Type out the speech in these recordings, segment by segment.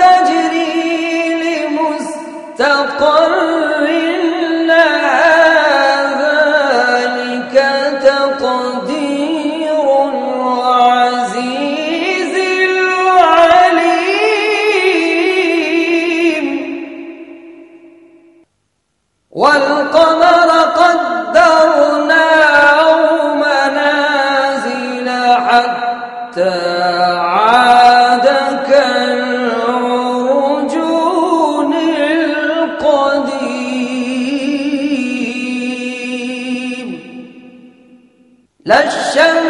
تجري لمستقر لا الشمس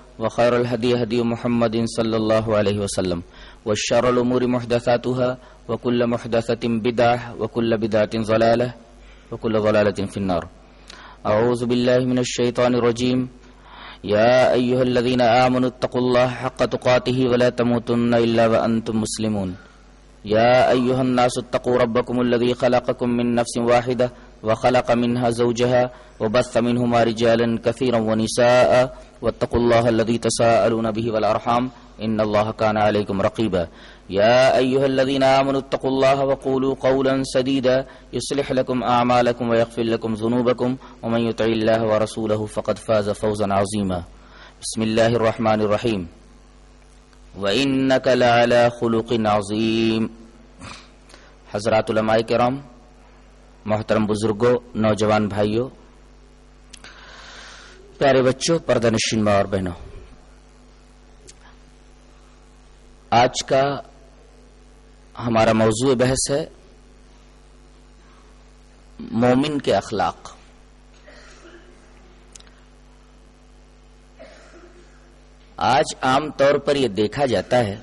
وخير الهدي هدي محمد صلى الله عليه وسلم والشر الأمور محدثاتها وكل محدثة بدعة وكل بدعة ضلالة وكل ضلالة في النار. أعوذ بالله من الشيطان الرجيم. يا أيها الذين آمنوا اتقوا الله حق تقاته ولا تموتن إلا وأنتم مسلمون. يا أيها الناس اتقوا ربكم الذي خلقكم من نفس واحدة وخلق منها زوجها وبث منهما رجالا كثيرا ونساء واتقوا الله الذي تساءلون به والأرحام إن الله كان عليكم رقيبا. يا أيها الذين آمنوا اتقوا الله وقولوا قولا سديدا يصلح لكم أعمالكم ويغفر لكم ذنوبكم ومن يطع الله ورسوله فقد فاز فوزا عظيما. بسم الله الرحمن الرحيم. وَإِنَّكَ لَعَلَى خُلُقٍ عَظِيمٍ. حضرات علماء کرام محترم بزرگوں نوجوان بھائیوں پیارے بچوں، پردہ نشین ماں اور بہنوں۔ آج کا ہمارا موضوع بحث ہے مومن کے اخلاق۔ آج عام طور پر یہ دیکھا جاتا ہے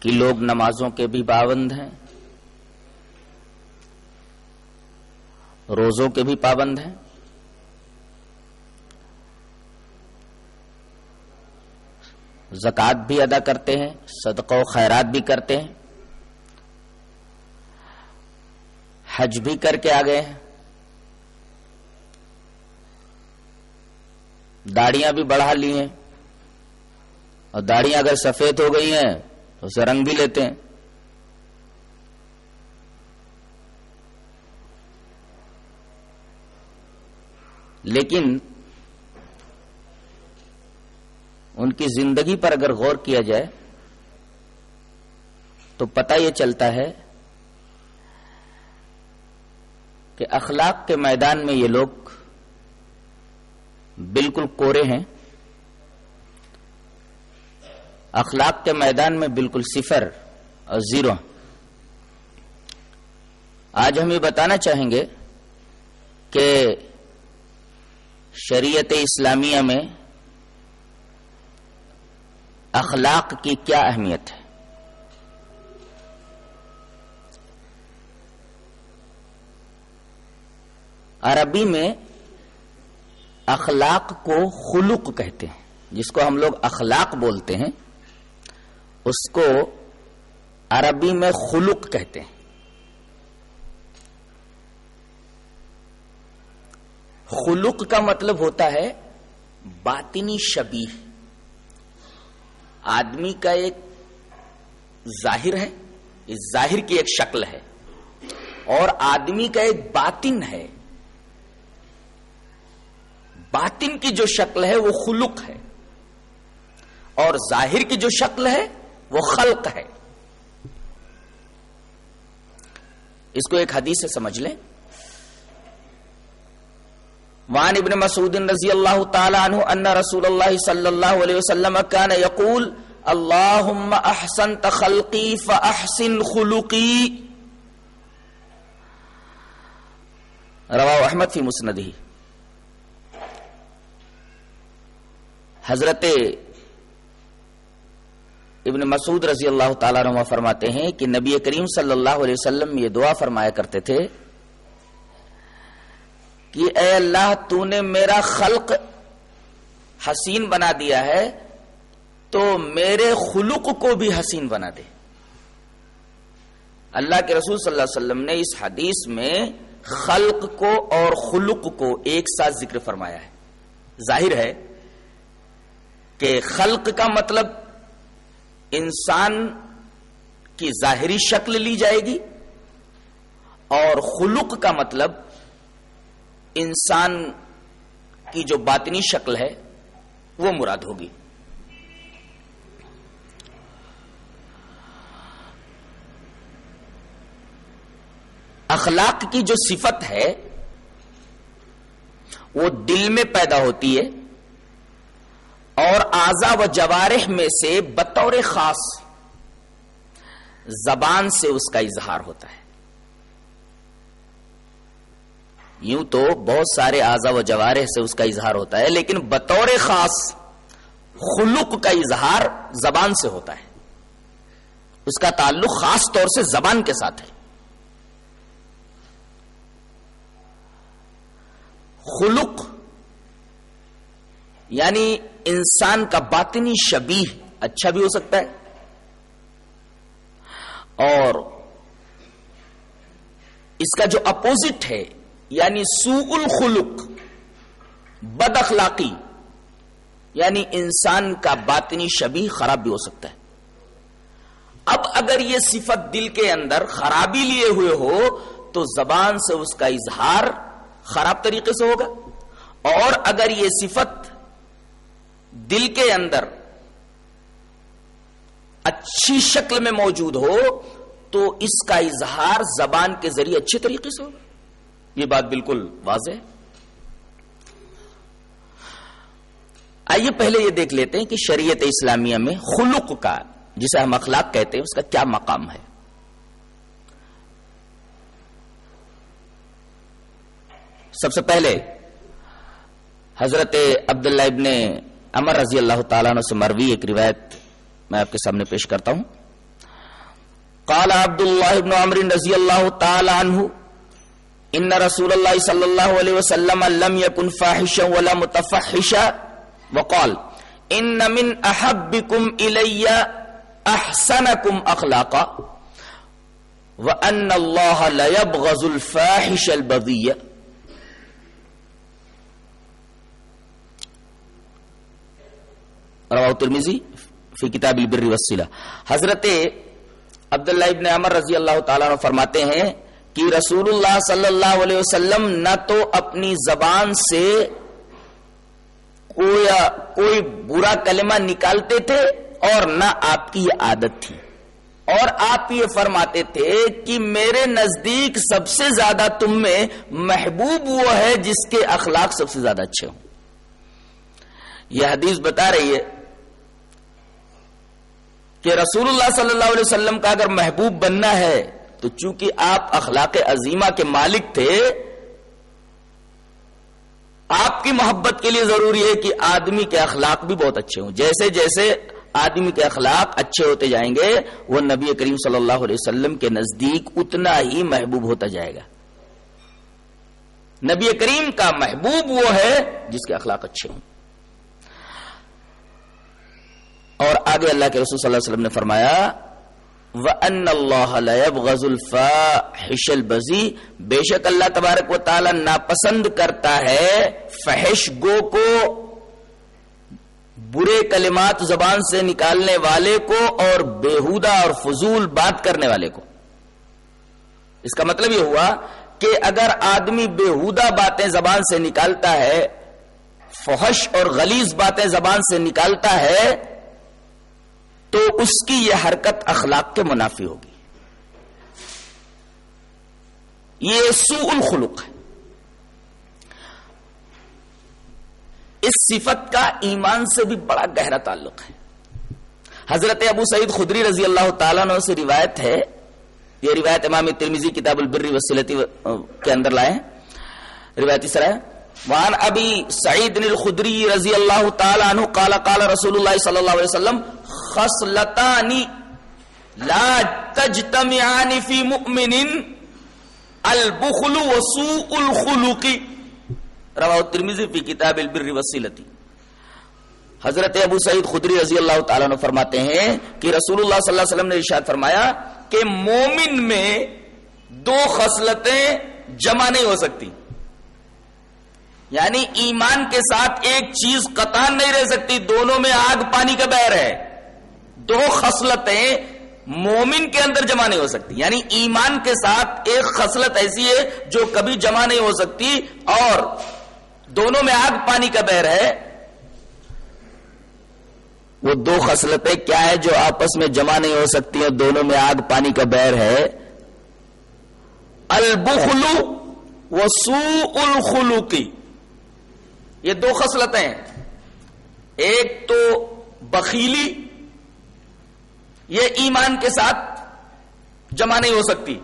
کہ لوگ نمازوں کے بھی پابند ہیں۔ روزوں کے بھی پابند ہیں۔ زکوٰۃ بھی ادا کرتے ہیں، صدقہ و خیرات بھی کرتے ہیں۔ حج بھی کر کے آ گئے ہیں۔ داڑیاں بھی بڑھا لی ہیں۔ اور داڑیاں اگر سفید ہو گئی ہیں تو اسے رنگ بھی لیتے ہیں۔ لیکن ان کی زندگی پر اگر غور کیا جائے تو پتہ یہ چلتا ہے کہ اخلاق کے میدان میں یہ لوگ بالکل کورے ہیں۔ اخلاق کے میدان میں بالکل صفر اور زیرو۔ آج ہم یہ بتانا چاہیں گے کہ شریعت اسلامیہ میں اخلاق کی کیا اہمیت ہے؟ عربی میں اخلاق کو خلق کہتے ہیں۔ جس کو ہم لوگ اخلاق بولتے ہیں، اس کو عربی میں خلق کہتے ہیں۔ خلق کا مطلب ہوتا ہے باطنی شبی آدمی کا ایک ظاہر ہے، اس ظاہر کی ایک شکل ہے۔ اور آدمی کا ایک باطن ہے۔ باطن کی جو شکل ہے وہ خلق ہے۔ اور ظاہر کی جو شکل ہے وہ خلق ہے۔ اس کو ایک حدیث سے سمجھ لیں۔ وان ابن مسعود رضی اللہ تعالی عنہ ان رسول اللہ صلی اللہ علیہ وسلم كان يقول اللهم احسنت خلقی فاحسن خلقی. رواه احمد فی مسندہ۔ حضرت ابن مسعود رضی اللہ تعالیٰ عنہ فرماتے ہیں کہ نبی کریم صلی اللہ علیہ وسلم یہ دعا فرمایا کرتے تھے کہ اے اللہ تو نے میرا خلق حسین بنا دیا ہے، تو میرے خلق کو بھی حسین بنا دے۔ اللہ کے رسول صلی اللہ علیہ وسلم نے اس حدیث میں خلق کو اور خلق کو ایک ساتھ ذکر فرمایا ہے۔ ظاہر ہے کہ خلق کا مطلب انسان کی ظاہری شکل لی جائے گی اور خلق کا مطلب انسان کی جو باطنی شکل ہے، وہ مراد ہوگی۔ اخلاق کی جو صفت ہے، وہ دل میں پیدا ہوتی ہے اور آزا و جوارح میں سے بطور خاص زبان سے اس کا اظہار ہوتا ہے۔ یوں تو بہت سارے آزا و جوارح سے اس کا اظہار ہوتا ہے، لیکن بطور خاص خلق کا اظہار زبان سے ہوتا ہے۔ اس کا تعلق خاص طور سے زبان کے ساتھ ہے۔ خلق یعنی انسان کا باطنی شبیہ اچھا بھی ہو سکتا ہے، اور اس کا جو اپوزٹ ہے یعنی سو الخلق بد اخلاقی یعنی انسان کا باطنی شبی خراب بھی ہو سکتا ہے۔ اب اگر یہ صفت دل کے اندر خرابی لیے ہوئے ہو، تو زبان سے اس کا اظہار خراب طریقے سے ہوگا۔ اور اگر یہ صفت دل کے اندر اچھی شکل میں موجود ہو، تو اس کا اظہار زبان کے ذریعے اچھے طریقے سے ہوگا۔ یہ بات بالکل واضح ہے۔ آئیے پہلے یہ دیکھ لیتے ہیں کہ شریعت اسلامیہ میں خلق کا، جسے ہم اخلاق کہتے ہیں، اس کا کیا مقام ہے۔ سب سے پہلے حضرت عبداللہ ابن عمر رضی اللہ تعالیٰ عنہ سے مروی ایک روایت میں آپ کے سامنے پیش کرتا ہوں۔ قال عبد اللہ ابن عمر رضی اللہ تعالی عنہ ان رسول اللہ صلی اللہ علیہ وسلم لم يكن فاحشا ولا متفحشا وقال ان من احبكم الي احسنكم اخلاقا وان الله لا يبغض الفاحش البذيء رواہ ترمیزی فی کتاب البر والصلہ حضرت عبداللہ ابن عمر رضی اللہ تعالیٰ عنہ فرماتے ہیں کہ رسول اللہ صلی اللہ علیہ وسلم نہ تو اپنی زبان سے کوئی کوئی برا کلمہ نکالتے تھے اور نہ آپ کی یہ عادت تھی۔ اور آپ یہ فرماتے تھے کہ میرے نزدیک سب سے زیادہ تم میں محبوب وہ ہے جس کے اخلاق سب سے زیادہ اچھے ہوں۔ یہ حدیث بتا رہی ہے کہ رسول اللہ صلی اللہ علیہ وسلم کا اگر محبوب بننا ہے تو چونکہ آپ اخلاق عظیمہ کے مالک تھے، آپ کی محبت کے لیے ضروری ہے کہ آدمی کے اخلاق بھی بہت اچھے ہوں۔ جیسے جیسے آدمی کے اخلاق اچھے ہوتے جائیں گے، وہ نبی کریم صلی اللہ علیہ وسلم کے نزدیک اتنا ہی محبوب ہوتا جائے گا۔ نبی کریم کا محبوب وہ ہے جس کے اخلاق اچھے ہوں۔ اور آگے اللہ کے رسول صلی اللہ علیہ وسلم نے فرمایا وَأَنَّ اللَّهَ لَيَبْغَزُ الْفَاحِشَ الْبَزِي بے شک اللہ تبارک و تعالی ناپسند کرتا ہے فحش گو کو، برے کلمات زبان سے نکالنے والے کو اور بےحودہ اور فضول بات کرنے والے کو۔ اس کا مطلب یہ ہوا کہ اگر آدمی بےحودہ باتیں زبان سے نکالتا ہے، فحش اور غلیظ باتیں زبان سے نکالتا ہے تو اس کی یہ حرکت اخلاق کے منافی ہوگی۔ یہ سوء الخلق ہے۔ اس صفت کا ایمان سے بھی بڑا گہرا تعلق ہے۔ حضرت ابو سعید خدری رضی اللہ تعالیٰ عنہ سے روایت ہے۔ یہ روایت امام ترمیزی کتاب البری وسیلتی کے اندر لائے روایتی سرائے۔ وعن ابی سعید الخدری رضی اللہ تعالی عنہ قال قال رسول اللہ صلی اللہ علیہ وسلم خصلتان لا تجتمعان فی مؤمن البخل وسوء الخلق. رواہ الترمذی فی کتاب البر وسیلتی حضرت ابو سعید خدری رضی اللہ تعالیٰ عنہ فرماتے ہیں کہ رسول اللہ صلی اللہ علیہ وسلم نے ارشاد فرمایا کہ مومن میں دو خصلتیں جمع نہیں ہو سکتی۔ یعنی ایمان کے ساتھ ایک چیز قطان نہیں رہ سکتی، دونوں میں آگ پانی کا بہر ہے۔ دو خصلتیں مومن کے اندر جمع نہیں ہو سکتی۔ یعنی ایمان کے ساتھ ایک خصلت ایسی ہے جو کبھی جمع نہیں ہو سکتی اور دونوں میں آگ پانی کا بہر ہے۔ وہ دو خصلتیں کیا ہے جو آپس میں جمع نہیں ہو سکتی اور دونوں میں آگ پانی کا بہر ہے؟ البخلو و سو الخلو کی یہ دو خصلتیں ایک تو بخیلی، یہ ایمان کے ساتھ جمع نہیں ہو سکتی۔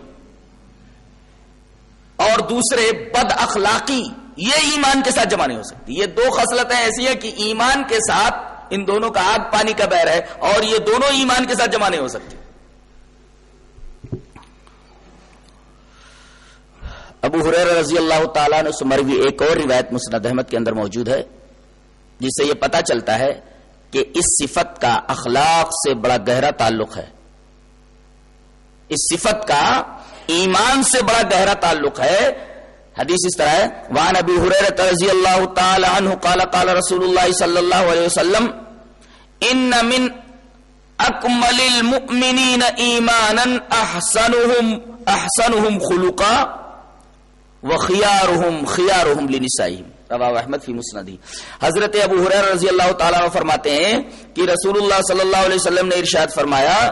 اور دوسرے، بد اخلاقی، یہ ایمان کے ساتھ جمع نہیں ہو سکتی۔ یہ دو خصلتیں ایسی ہیں کہ ایمان کے ساتھ ان دونوں کا آگ پانی کا بہر ہے اور یہ دونوں ایمان کے ساتھ جمع نہیں ہو سکتی۔ ابو حریر رضی اللہ تعالیٰ نے سمروی ایک اور روایت مسند احمد کے اندر موجود ہے، جس سے یہ پتا چلتا ہے کہ اس صفت کا اخلاق سے بڑا گہرا تعلق ہے۔ اس صفت کا ایمان سے بڑا گہرا تعلق ہے۔ حدیث اس طرح ہے وان ابی حریرہ رضی اللہ تعالی عنہ قال قال رسول اللہ صلی اللہ علیہ وسلم، ان من اکمل المؤمنین ایمانا احسنهم احسنهم خلقا وخيارهم خيارهم لنسائهم رواه احمد فی مسندی۔ حضرت ابو حریر رضی اللہ تعالی فرماتے ہیں کہ رسول اللہ صلی اللہ علیہ وسلم نے ارشاد فرمایا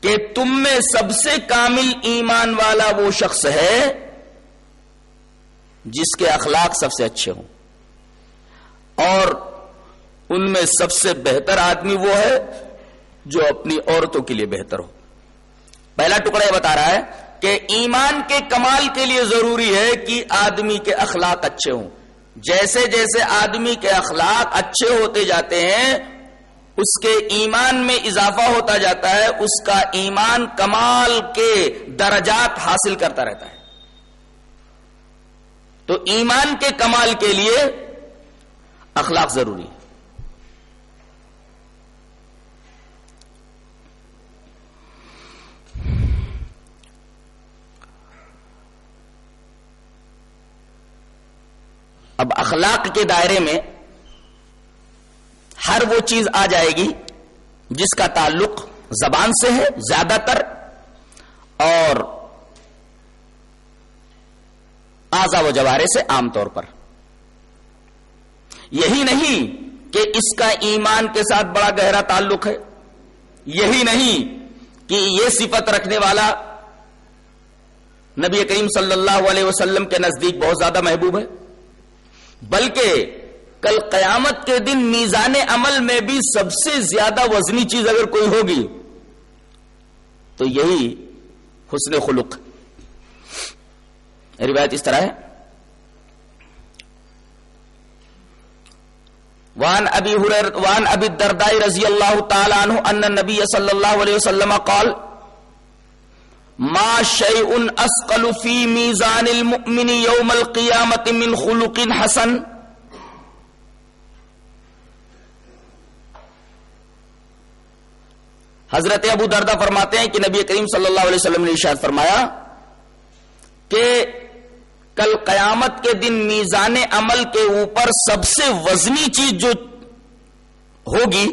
کہ تم میں سب سے کامل ایمان والا وہ شخص ہے جس کے اخلاق سب سے اچھے ہوں۔ اور ان میں سب سے بہتر آدمی وہ ہے جو اپنی عورتوں کے لیے بہتر ہو۔ پہلا ٹکڑا یہ بتا رہا ہے کہ ایمان کے کمال کے لیے ضروری ہے کہ آدمی کے اخلاق اچھے ہوں۔ جیسے جیسے آدمی کے اخلاق اچھے ہوتے جاتے ہیں، اس کے ایمان میں اضافہ ہوتا جاتا ہے، اس کا ایمان کمال کے درجات حاصل کرتا رہتا ہے۔ تو ایمان کے کمال کے لیے اخلاق ضروری ہے اب اخلاق کے دائرے میں ہر وہ چیز آ جائے گی جس کا تعلق زبان سے ہے، زیادہ تر، اور آزا و جوارے سے عام طور پر۔ یہی نہیں کہ اس کا ایمان کے ساتھ بڑا گہرا تعلق ہے۔ یہی نہیں کہ یہ صفت رکھنے والا نبی کریم صلی اللہ علیہ وسلم کے نزدیک بہت زیادہ محبوب ہے۔ بلکہ کل قیامت کے دن میزان عمل میں بھی سب سے زیادہ وزنی چیز اگر کوئی ہوگی، تو یہی حسن خلق۔ روایت اس طرح ہے۔ وان ابی حریر وان ابی الدرداء رضی اللہ تعالی عنہ ان النبی صلی اللہ علیہ وسلم قال ما شیء اسقل فی میزان المؤمن یوم القیامت من خلق حسن حضرت ابو دردہ فرماتے ہیں کہ نبی کریم صلی اللہ علیہ وسلم نے ارشاد فرمایا کہ کل قیامت کے دن میزان عمل کے اوپر سب سے وزنی چیز جو ہوگی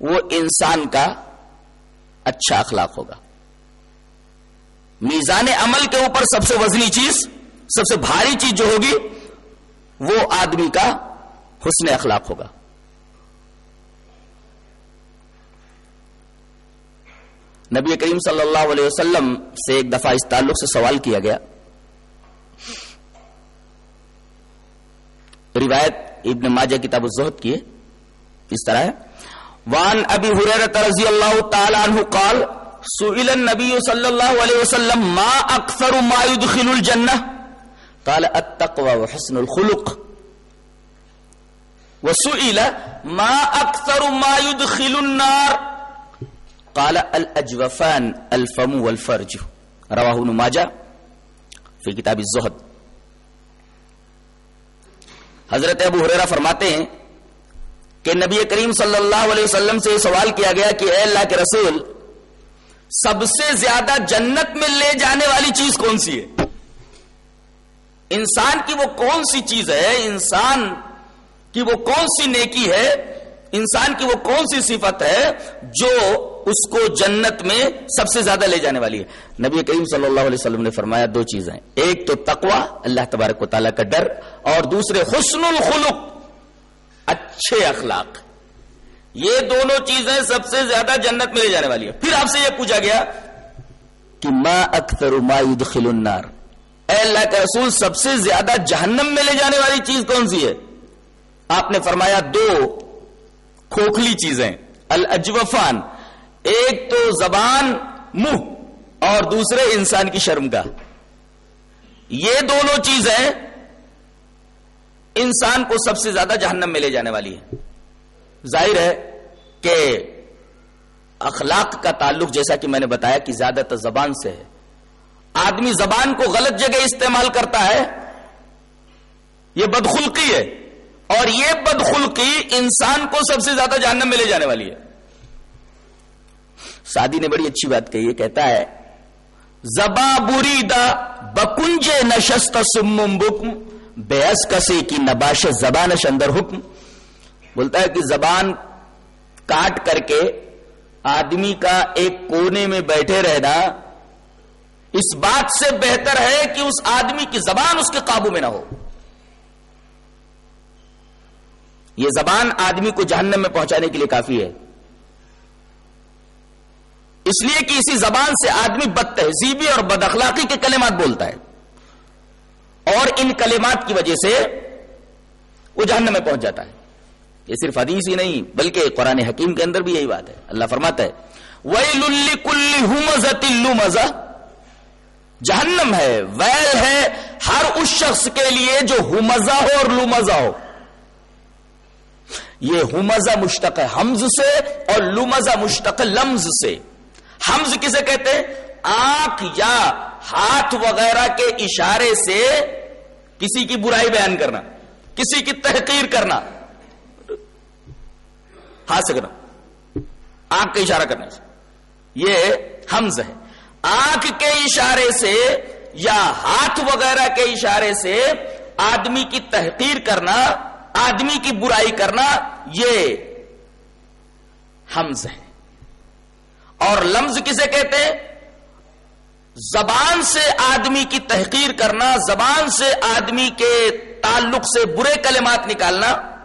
وہ انسان کا اچھا اخلاق ہوگا۔ میزان عمل کے اوپر سب سے وزنی چیز، سب سے بھاری چیز جو ہوگی، وہ آدمی کا حسن اخلاق ہوگا۔ نبی کریم صلی اللہ علیہ وسلم سے ایک دفعہ اس تعلق سے سوال کیا گیا۔ روایت ابن ماجہ کتاب الزہد کی ہے، اس طرح ہے۔ وان ابی حریرت رضی اللہ تعالی عنہ قال سئل النبی صلی اللہ علیہ وسلم، ما اکثر ما يدخل الجنہ؟ قال التقوى وحسن الخلق. وسئل ما اکثر ما يدخل النار؟ قال الاجوفان الفم والفرج. رواه ابن ماجہ فی کتاب الزہد. حضرت ابو حریرہ فرماتے ہیں کہ نبی کریم صلی اللہ علیہ وسلم سے یہ سوال کیا گیا کہ اے اللہ کے رسول سب سے زیادہ جنت میں لے جانے والی چیز کون سی ہے؟ انسان کی وہ کون سی چیز ہے؟ انسان کی وہ کون سی نیکی ہے؟ انسان کی وہ کون سی صفت ہے جو اس کو جنت میں سب سے زیادہ لے جانے والی ہے؟ نبی کریم صلی اللہ علیہ وسلم نے فرمایا دو چیزیں ایک تو تقوا اللہ تبارک و تعالیٰ کا ڈر، اور دوسرے حسن الخلق، اچھے اخلاق۔ یہ دونوں چیزیں سب سے زیادہ جنت میں لے جانے والی ہے پھر آپ سے یہ پوچھا گیا کہ ما اکثر ما يدخل النار۔ اے اللہ کے رسول، سب سے زیادہ جہنم میں لے جانے والی چیز کون سی ہے؟ آپ نے فرمایا دو کھوکھلی چیزیں، الاجوفان۔ ایک تو زبان، منہ، اور دوسرے انسان کی شرم کا۔ یہ دونوں چیزیں انسان کو سب سے زیادہ جہنم میں لے جانے والی ہے ظاہر ہے کہ اخلاق کا تعلق جیسا کہ میں نے بتایا کہ زیادہ تر زبان سے ہے۔ آدمی زبان کو غلط جگہ استعمال کرتا ہے، یہ بدخلقی ہے۔ اور یہ بدخلقی انسان کو سب سے زیادہ جہنم میں لے جانے والی ہے۔ سادی نے بڑی اچھی بات کہی ہے کہتا ہے، زبا بریدا بکنج نشست سمم بکم بیس کسی کی نباش زبانش اندر حکم۔ بولتا ہے کہ زبان کاٹ کر کے آدمی کا ایک کونے میں بیٹھے رہنا اس بات سے بہتر ہے کہ اس آدمی کی زبان اس کے قابو میں نہ ہو۔ یہ زبان آدمی کو جہنم میں پہنچانے کے لیے کافی ہے۔ اس لیے کہ اسی زبان سے آدمی بد تہذیبی اور بد اخلاقی کے کلمات بولتا ہے۔ اور ان کلمات کی وجہ سے وہ جہنم میں پہنچ جاتا ہے۔ یہ صرف حدیث ہی نہیں، بلکہ قرآن حکیم کے اندر بھی یہی بات ہے۔ اللہ فرماتا ہے وئی کل مزہ جہنم ہے، ویل ہے ہر اس شخص کے لیے جو ہمزہ ہو اور لمزہ ہو۔ یہ ہمزہ مشتق ہے حمز سے اور لمزہ مشتق لمز سے۔ حمز کسے کہتے ہیں؟ آنکھ یا ہاتھ وغیرہ کے اشارے سے کسی کی برائی بیان کرنا، کسی کی تحقیر کرنا۔ ہاتھ سے کرنا۔ آنکھ کا اشارہ کرنے سے یہ حمز ہے۔ آنکھ کے اشارے سے یا ہاتھ وغیرہ کے اشارے سے آدمی کی تحقیر کرنا، آدمی کی برائی کرنا، یہ حمز ہے۔ اور لمز کسے کہتے ہیں؟ زبان سے آدمی کی تحقیر کرنا، زبان سے آدمی کے تعلق سے برے کلمات نکالنا۔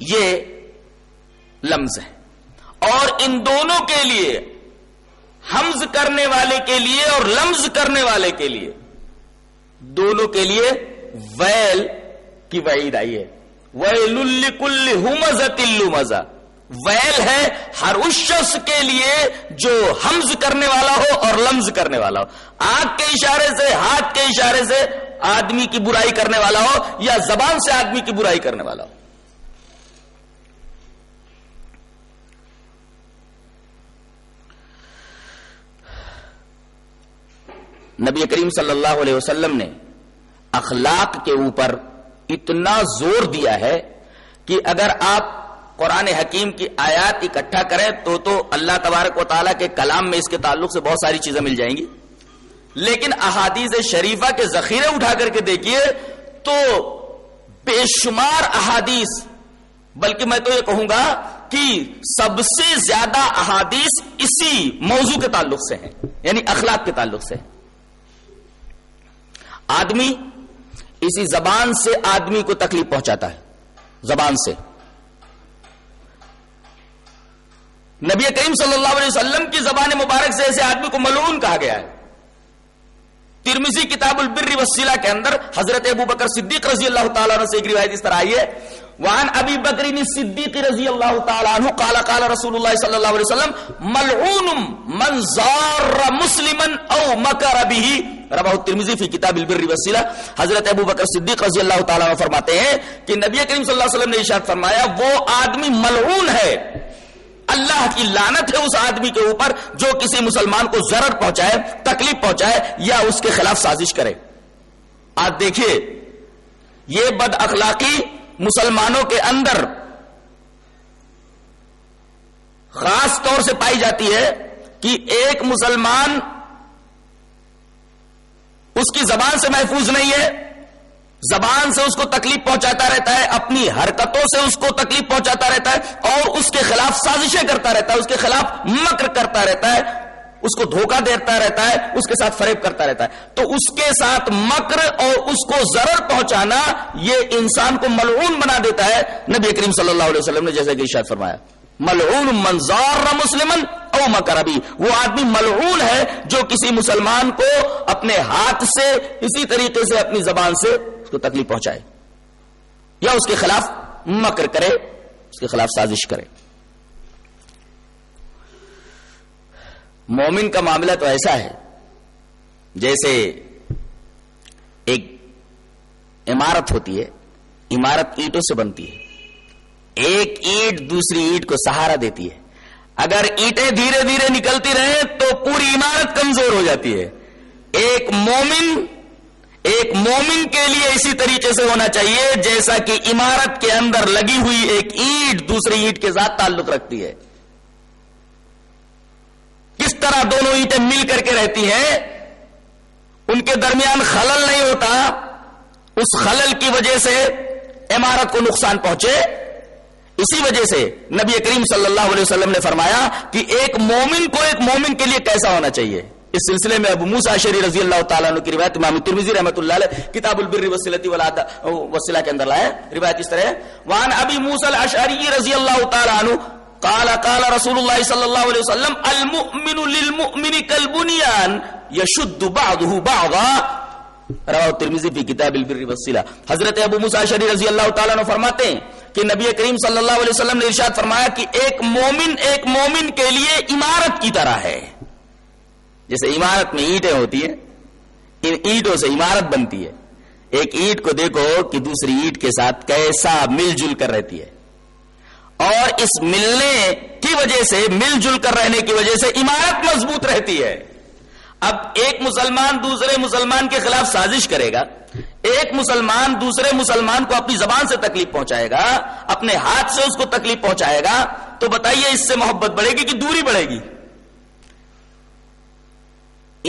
یہ لمز ہے اور ان دونوں کے لیے، حمز کرنے والے کے لیے اور لمز کرنے والے کے لیے۔ دونوں کے لیے ویل کی وعید آئی ہے۔ ویل کل ہومز تلو مزہ ویل ہے ہر اس شخص کے لیے جو حمز کرنے والا ہو اور لمز کرنے والا ہو۔ آنکھ کے اشارے سے، ہاتھ کے اشارے سے آدمی کی برائی کرنے والا ہو یا زبان سے آدمی کی برائی کرنے والا ہو۔ نبی کریم صلی اللہ علیہ وسلم نے اخلاق کے اوپر اتنا زور دیا ہے کہ اگر آپ قرآن حکیم کی آیات اکٹھا کریں تو تو اللہ تبارک و تعالیٰ کے کلام میں اس کے تعلق سے بہت ساری چیزیں مل جائیں گی۔ لیکن احادیث شریفہ کے ذخیرے اٹھا کر کے دیکھیے تو بے شمار احادیث، بلکہ میں تو یہ کہوں گا کہ سب سے زیادہ احادیث اسی موضوع کے تعلق سے ہیں یعنی اخلاق کے تعلق سے۔ آدمی اسی زبان سے آدمی کو تکلیف پہنچاتا ہے، زبان سے۔ نبی کریم صلی اللہ علیہ وسلم کی زبان مبارک سے ایسے آدمی کو ملعون کہا گیا ہے۔ ترمیزی کتاب البر وسیلہ کے اندر حضرت ابو بکر صدیق رضی اللہ تعالیٰ عنہ سے ایک روایت اس طرح آئی ہے۔ وعن ابی بکر صدیق رضی اللہ تعالیٰ عنہ قال قال رسول اللہ صلی اللہ علیہ وسلم، ملعون من زار مسلما او مکر به. رواہ ترمیزی فی کتاب البر وسیلہ حضرت ابو بکر صدیق رضی اللہ تعالیٰ عنہ فرماتے ہیں کہ نبی کریم صلی اللہ علیہ وسلم نے ارشاد فرمایا، وہ آدمی ملعون ہے۔ اللہ کی لانت ہے اس آدمی کے اوپر جو کسی مسلمان کو ضرر پہنچائے، تکلیف پہنچائے یا اس کے خلاف سازش کرے۔ آج دیکھیے، یہ بد اخلاقی مسلمانوں کے اندر خاص طور سے پائی جاتی ہے کہ ایک مسلمان اس کی زبان سے محفوظ نہیں ہے زبان سے اس کو تکلیف پہنچاتا رہتا ہے، اپنی حرکتوں سے اس کو تکلیف پہنچاتا رہتا ہے اور اس کے خلاف سازشیں کرتا رہتا ہے، اس کے خلاف مکر کرتا رہتا ہے، اس کو دھوکہ دیتا رہتا ہے، اس کے ساتھ فریب کرتا رہتا ہے۔ تو اس کے ساتھ مکر اور اس کو ضرر پہنچانا یہ انسان کو ملعون بنا دیتا ہے۔ نبی کریم صلی اللہ علیہ وسلم نے جیسے کہ اشاد فرمایا، ملعون منظار مسلمن او مکر ابھی وہ آدمی ملعون ہے جو کسی مسلمان کو اپنے ہاتھ سے، اسی طریقے سے اپنی زبان سے اس کو تکلیف پہنچائے یا اس کے خلاف مکر کرے، اس کے خلاف سازش کرے۔ مومن کا معاملہ تو ایسا ہے، جیسے ایک عمارت ہوتی ہے، عمارت اینٹوں سے بنتی ہے۔ ایک اینٹ دوسری اینٹ کو سہارا دیتی ہے۔ اگر اینٹیں دھیرے دھیرے نکلتی رہے تو پوری عمارت کمزور ہو جاتی ہے۔ ایک مومن ایک مومن کے لیے اسی طریقے سے ہونا چاہیے جیسا کہ عمارت کے اندر لگی ہوئی ایک اینٹ دوسری اینٹ کے ساتھ تعلق رکھتی ہے۔ کس طرح دونوں اینٹیں مل کر کے رہتی ہیں، ان کے درمیان خلل نہیں ہوتا، اس خلل کی وجہ سے عمارت کو نقصان پہنچے۔ اسی وجہ سے نبی کریم صلی اللہ علیہ وسلم نے فرمایا کہ ایک مومن کو ایک مومن کے لیے کیسا ہونا چاہیے؟ اس سلسلے میں ابو موسا شری رضی اللہ تعالیٰ عنہ کی روایت امام ترمیزی رحمۃ اللہ علیہ کتاب البر وسیلتی وسیلہ کے اندر لائے، روایت اس طرح ہے۔ وان ابی موسا الاشعری رضی اللہ تعالیٰ عنہ، قال قال رسول اللہ صلی اللہ علیہ وسلم، المؤمن للمؤمن کالبنیان یشد بعضه بعضا۔ رواہ ترمیزی فی کتاب البر وسیلہ حضرت ابو موسا شری رضی اللہ تعالیٰ عنہ فرماتے ہیں کہ نبی کریم صلی اللہ علیہ وسلم نے ارشاد فرمایا کہ ایک مومن ایک مومن کے لیے عمارت کی طرح ہے۔ جیسے عمارت میں اینٹیں ہوتی ہیں، ان اینٹوں سے عمارت بنتی ہے۔ ایک اینٹ کو دیکھو کہ دوسری اینٹ کے ساتھ کیسا مل جل کر رہتی ہے۔ اور اس ملنے کی وجہ سے، مل جل کر رہنے کی وجہ سے عمارت مضبوط رہتی ہے۔ اب ایک مسلمان دوسرے مسلمان کے خلاف سازش کرے گا۔ ایک مسلمان دوسرے مسلمان کو اپنی زبان سے تکلیف پہنچائے گا، اپنے ہاتھ سے اس کو تکلیف پہنچائے گا۔ تو بتائیے، اس سے محبت بڑھے گی کہ دوری بڑھے گی؟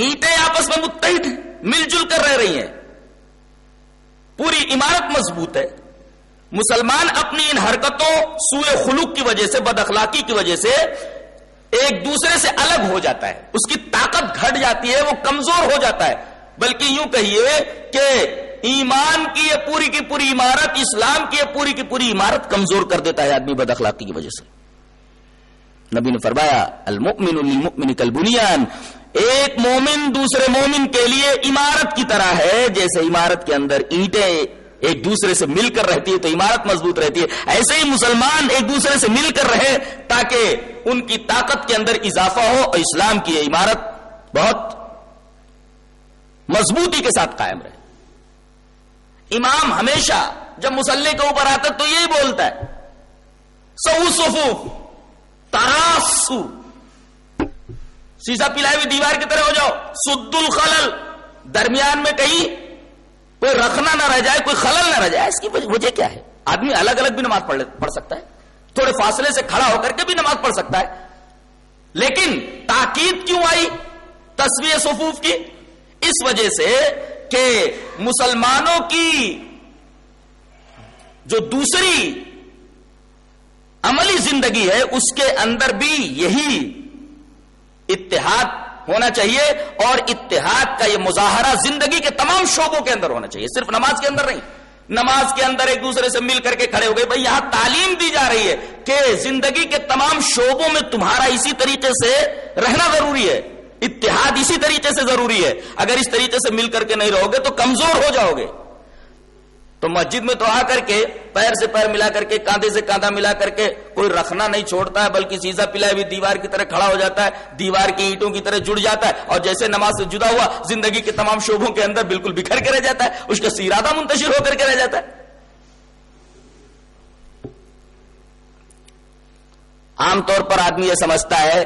اینٹیں آپس میں متحد ہیں مل جل کر رہ رہی ہیں۔ پوری عمارت مضبوط ہے۔ مسلمان اپنی ان حرکتوں سوئے خلوق کی وجہ سے، بد اخلاقی کی وجہ سے ایک دوسرے سے الگ ہو جاتا ہے۔ اس کی طاقت گھٹ جاتی ہے، وہ کمزور ہو جاتا ہے۔ بلکہ یوں کہیے کہ ایمان کی یہ پوری کی پوری عمارت، اسلام کی یہ پوری کی پوری عمارت کمزور کر دیتا ہے آدمی بد اخلاقی کی وجہ سے۔ نبی نے فرمایا، المؤمن للمؤمن کالبنیان ایک مومن دوسرے مومن کے لیے عمارت کی طرح ہے، جیسے عمارت کے اندر اینٹیں ایک دوسرے سے مل کر رہتی ہے تو عمارت مضبوط رہتی ہے۔ ایسے ہی مسلمان ایک دوسرے سے مل کر رہے تاکہ ان کی طاقت کے اندر اضافہ ہو اور اسلام کی یہ عمارت بہت مضبوطی کے ساتھ قائم رہے۔ امام ہمیشہ جب مسلح کے اوپر آتا تو یہی بولتا ہے سو سفو تراسو۔ سیسا پلائے ہوئی دیوار کی طرح ہو جاؤ۔ سد الخلل۔ درمیان میں کہیں کوئی رکھنا نہ رہ جائے، کوئی خلل نہ رہ جائے۔ اس کی وجہ کیا ہے؟ آدمی الگ الگ بھی نماز پڑھ پڑھ سکتا ہے۔ تھوڑے فاصلے سے کھڑا ہو کر کے بھی نماز پڑھ سکتا ہے۔ لیکن تاکید کیوں آئی تصویر صفوف کی؟ اس وجہ سے کہ مسلمانوں کی جو دوسری عملی زندگی ہے، اس کے اندر بھی یہی اتحاد ہونا چاہیے اور اتحاد کا یہ مظاہرہ زندگی کے تمام شعبوں کے اندر ہونا چاہیے، صرف نماز کے اندر نہیں۔ نماز کے اندر ایک دوسرے سے مل کر کے کھڑے ہو گئے، بھائی یہاں تعلیم دی جا رہی ہے کہ زندگی کے تمام شعبوں میں تمہارا اسی طریقے سے رہنا ضروری ہے، اتحاد اسی طریقے سے ضروری ہے۔ اگر اس طریقے سے مل کر کے نہیں رہو گے تو کمزور ہو جاؤ گے۔ تو مسجد میں تو آ کر کے پیر سے پیر ملا کر کے، کاندھے سے کاندھا ملا کر کے، کوئی رکھنا نہیں چھوڑتا ہے، بلکہ سیزا پلا بھی دیوار کی طرح کھڑا ہو جاتا ہے، دیوار کی اینٹوں کی طرح جڑ جاتا ہے اور جیسے نماز سے جدا ہوا، زندگی کے تمام شعبوں کے اندر بالکل بکھر کے رہ جاتا ہے، اس کا سیرادہ منتشر ہو کر کے رہ جاتا ہے۔ عام طور پر آدمی یہ سمجھتا ہے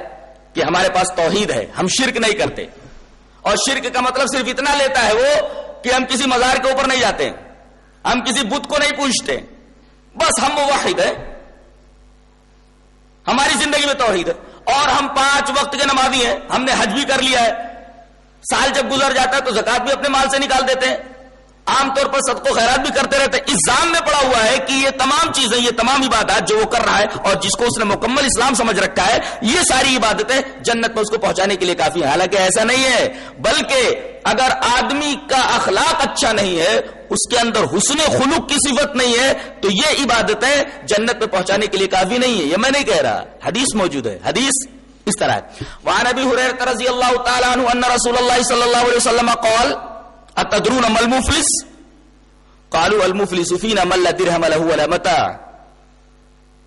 کہ ہمارے پاس توحید ہے، ہم شرک نہیں کرتے۔ اور شرک کا مطلب صرف اتنا لیتا ہے وہ کہ ہم کسی مزار کے اوپر نہیں جاتے۔ ہم کسی بدھ کو نہیں پوچھتے۔ بس ہم واحد ہے ہماری زندگی میں توحید ہے۔ اور ہم پانچ وقت کے نمازی ہیں۔ ہم نے حج بھی کر لیا ہے۔ سال جب گزر جاتا ہے تو زکات بھی اپنے مال سے نکال دیتے ہیں۔ عام طور پر سب کو خیرات بھی کرتے رہتے ہیں۔ الزام میں پڑا ہوا ہے کہ یہ تمام چیزیں، یہ تمام عبادات جو وہ کر رہا ہے اور جس کو اس نے مکمل اسلام سمجھ رکھا ہے، یہ ساری عبادتیں جنت میں اس کو پہنچانے کے لیے کافی حالانکہ ایسا نہیں ہے، بلکہ اگر آدمی کا اخلاق اچھا نہیں ہے، اس کے اندر حسن خلوق کی صفت نہیں ہے، تو یہ عبادتیں جنت میں پہنچانے کے لیے کافی نہیں ہے یہ میں نہیں کہہ رہا۔ حدیث موجود ہے۔ حدیث اس طرح ہے۔ وعن ابی حریرہ رضی اللہ تعالی عنہ ان رسول اللہ صلی اللہ علیہ وسلم قال أتدرون ما المفلس؟ قالوا المفلس فينا من لا درهم له ولا متاع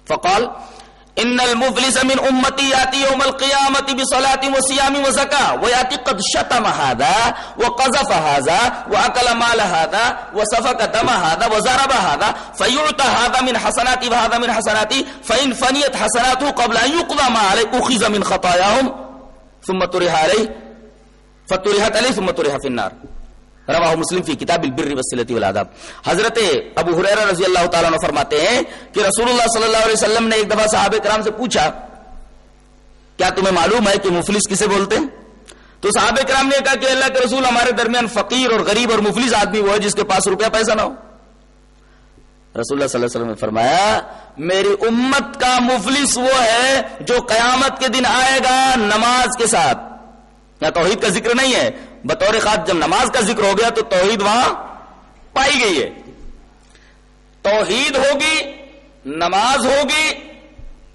فقال إن المفلس من أمتي يأتي يوم القيامة بصلاة وصيام وزكاة ويأتي قد شتم هذا وقذف هذا وأكل مال هذا وسفك دم هذا وضرب هذا فيعطى هذا من حسناتي وهذا من حسناتي فإن فنيت حسناته قبل أن يقضى ما عليه أخذ من خطاياهم ثم طرح عليه فطرحت عليه ثم طرح في النار. رواہ مسلم فی کتاب البر والصلۃ والاداب حضرت ابو ہریرہ رضی اللہ تعالیٰ عنہ فرماتے ہیں کہ رسول اللہ صلی اللہ علیہ وسلم نے ایک دفعہ صحابہ کرام سے پوچھا، کیا تمہیں معلوم ہے کہ مفلس کسے بولتے ہیں؟ تو صحابہ کرام نے کہا کہ اللہ کے رسول ہمارے درمیان فقیر اور غریب اور مفلس آدمی وہ ہے جس کے پاس روپیہ پیسہ نہ ہو۔ رسول اللہ صلی اللہ علیہ وسلم نے فرمایا، میری امت کا مفلس وہ ہے جو قیامت کے دن آئے گا نماز کے ساتھ۔ یا توحید کا ذکر نہیں ہے۔ بطور خاص جب نماز کا ذکر ہو گیا تو توحید وہاں پائی گئی ہے۔ توحید ہوگی، نماز ہوگی،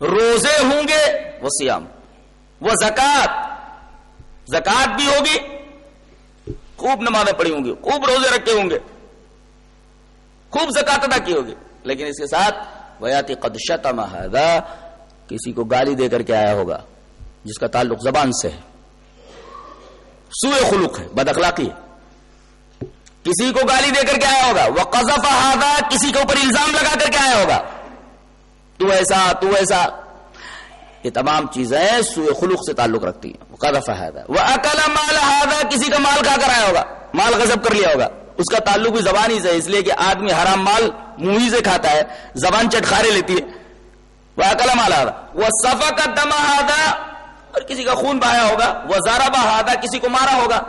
روزے ہوں گے، وہ سیام وہ زکات زکات بھی ہوگی، خوب نمازیں پڑھی ہوں گی، خوب روزے رکھے ہوں گے۔ خوب زکات ادا کی ہوگی۔ لیکن اس کے ساتھ ویاتی قدشت محدہ کسی کو گالی دے کر کے آیا ہوگا، جس کا تعلق زبان سے ہے۔ سوئے خلوق ہے، بد اخلاقی ہے۔ کسی کو گالی دے کر کے آیا ہوگا وہ قذف ہادا کسی کے اوپر الزام لگا کر کے آیا ہوگا۔ تو ایسا تو ایسا۔ یہ تمام چیزیں سوئے خلوق سے تعلق رکھتی ہیں۔ قذف ہادا وہ اکلا مال ہادا کسی کا مال کھا کر آیا ہوگا، مال غضب کر لیا ہوگا۔ اس کا تعلق بھی زبان ہی سے اس لیے کہ آدمی حرام مال منہ سے کھاتا ہے، زبان چٹخارے لیتی ہے۔ وہ اکلا مال ہادا وہ سفا کا دما ہادا اور کسی کا خون بہایا ہوگا وہ زارا بہادا، کسی کو مارا ہوگا۔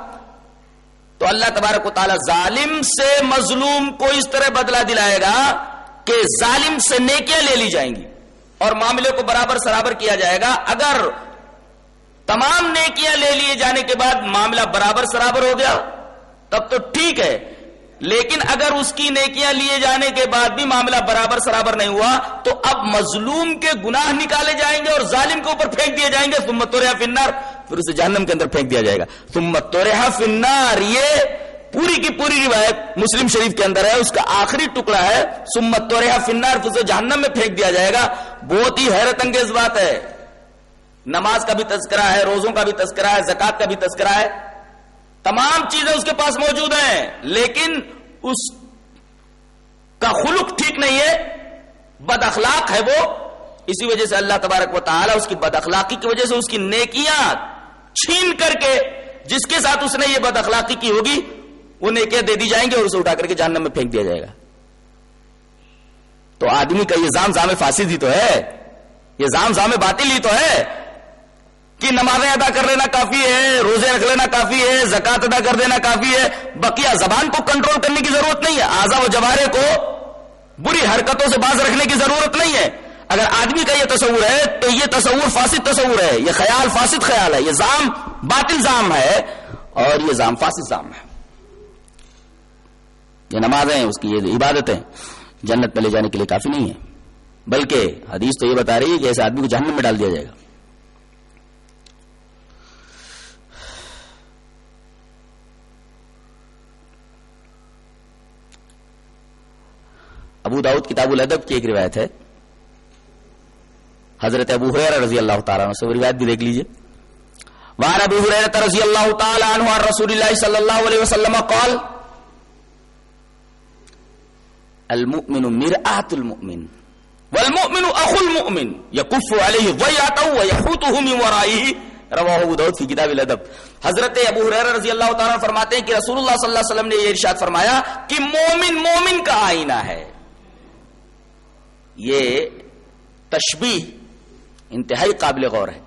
تو اللہ تبارک و تعالی ظالم سے مظلوم کو اس طرح بدلہ دلائے گا کہ ظالم سے نیکیاں لے لی جائیں گی اور معاملے کو برابر سرابر کیا جائے گا۔ اگر تمام نیکیاں لے لیے جانے کے بعد معاملہ برابر سرابر ہو گیا، تب تو ٹھیک ہے۔ لیکن اگر اس کی نیکیاں لیے جانے کے بعد بھی معاملہ برابر سرابر نہیں ہوا، تو اب مظلوم کے گناہ نکالے جائیں گے اور ظالم کے اوپر پھینک دیے جائیں گے سمت فنار پھر اسے جہنم کے اندر پھینک دیا جائے گا۔ سمت تو فنار یہ پوری کی پوری روایت مسلم شریف کے اندر ہے، اس کا آخری ٹکڑا ہے۔ سمت تو فنار پھر اسے جہنم میں پھینک دیا جائے گا۔ بہت ہی حیرت انگیز بات ہے۔ نماز کا بھی تذکرہ ہے، روزوں کا بھی تذکرہ ہے زکات کا بھی تذکرہ ہے۔ تمام چیزیں اس کے پاس موجود ہیں، لیکن اس کا خلق ٹھیک نہیں ہے، بد اخلاق ہے وہ۔ اسی وجہ سے اللہ تبارک و تعالی اس کی بد اخلاقی کی وجہ سے اس کی نیکیاں چھین کر کے جس کے ساتھ اس نے یہ بد اخلاقی کی ہوگی، وہ نیکیاں دے دی جائیں گے اور اسے اٹھا کر کے جہنم میں پھینک دیا جائے گا۔ تو آدمی کا یہ زام زام فاسد ہی تو ہے، یہ زام زام باطل ہی تو ہے۔ کہ نمازیں ادا کر لینا کافی ہے، روزے رکھ لینا کافی ہے، زکات ادا کر دینا کافی ہے، بقیہ زبان کو کنٹرول کرنے کی ضرورت نہیں ہے۔ آزا و جوارے کو بری حرکتوں سے باز رکھنے کی ضرورت نہیں ہے۔ اگر آدمی کا یہ تصور ہے، تو یہ تصور فاسد تصور ہے۔ یہ خیال فاسد خیال ہے۔ یہ زام باطل زام ہے اور یہ زام فاسد زام ہے۔ یہ نمازیں، اس کی یہ عبادتیں جنت میں لے جانے کے لیے کافی نہیں ہے بلکہ حدیث تو یہ بتا رہی ہے کہ ایسے آدمی کو جہنم میں ڈال دیا جائے گا۔ ابو داود کتاب الادب کی ایک روایت ہے۔ حضرت ابو حریر رضی اللہ تعالیٰ عنہ سے وہ روایت بھی دیکھ لیجیے۔ وعن ابو حریر رضی اللہ تعالیٰ عنہ عن رسول اللہ صلی اللہ علیہ وسلم قال، المؤمن مرآت المؤمن والمؤمن اخو المؤمن يكف عليه ضيعته ويحوطه من ورائه۔ رواہ ابو داود فی کتاب الادب۔ حضرت ابو حریر رضی اللہ تعالیٰ فرماتے ہیں کہ رسول اللہ صلی اللہ علیہ وسلم نے یہ ارشاد فرمایا کہ مومن مومن کا آئینہ ہے۔ یہ تشبیح انتہائی قابل غور ہے۔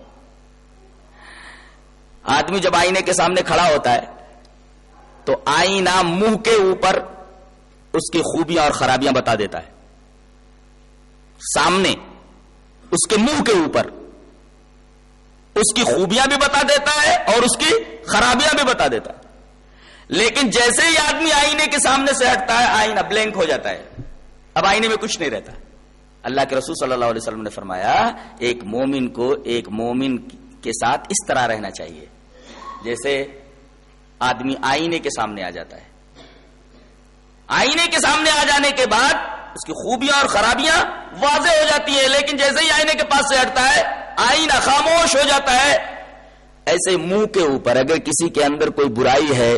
آدمی جب آئینے کے سامنے کھڑا ہوتا ہے، تو آئینہ منہ کے اوپر اس کی خوبیاں اور خرابیاں بتا دیتا ہے۔ سامنے اس کے منہ کے اوپر اس کی خوبیاں بھی بتا دیتا ہے اور اس کی خرابیاں بھی بتا دیتا ہے۔ لیکن جیسے ہی آدمی آئینے کے سامنے سے ہٹتا ہے، آئینہ بلینک ہو جاتا ہے۔ اب آئینے میں کچھ نہیں رہتا۔ اللہ کے رسول صلی اللہ علیہ وسلم نے فرمایا، ایک مومن کو ایک مومن کے ساتھ اس طرح رہنا چاہیے، جیسے آدمی آئینے کے سامنے آ جاتا ہے۔ آئینے کے سامنے آ جانے کے بعد اس کی خوبیاں اور خرابیاں واضح ہو جاتی ہیں، لیکن جیسے ہی آئینے کے پاس سے ہٹتا ہے، آئینہ خاموش ہو جاتا ہے۔ ایسے منہ کے اوپر اگر کسی کے اندر کوئی برائی ہے،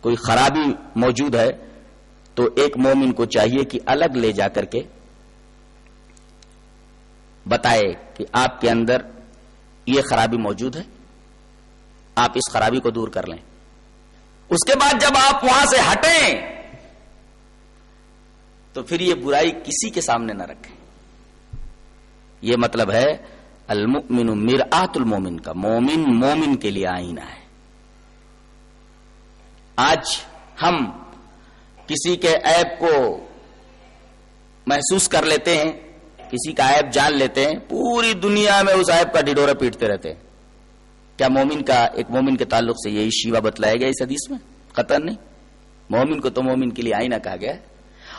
کوئی خرابی موجود ہے، تو ایک مومن کو چاہیے کہ الگ لے جا کر کے بتائے کہ آپ کے اندر یہ خرابی موجود ہے، آپ اس خرابی کو دور کر لیں۔ اس کے بعد جب آپ وہاں سے ہٹیں، تو پھر یہ برائی کسی کے سامنے نہ رکھیں۔ یہ مطلب ہے، المؤمن مرآت المومن کا، مومن مومن کے لیے آئینہ ہے۔ آج ہم کسی کے عیب کو محسوس کر لیتے ہیں کسی کا عیب جان لیتے ہیں، پوری دنیا میں اس عیب کا ڈڈورا پیٹتے رہتے ہیں۔ کیا مومن کا، ایک مومن کے تعلق سے یہی شیوا بتلایا گیا اس حدیث میں؟ قطر نہیں۔ مومن کو تو مومن کے لیے آئینہ کہا گیا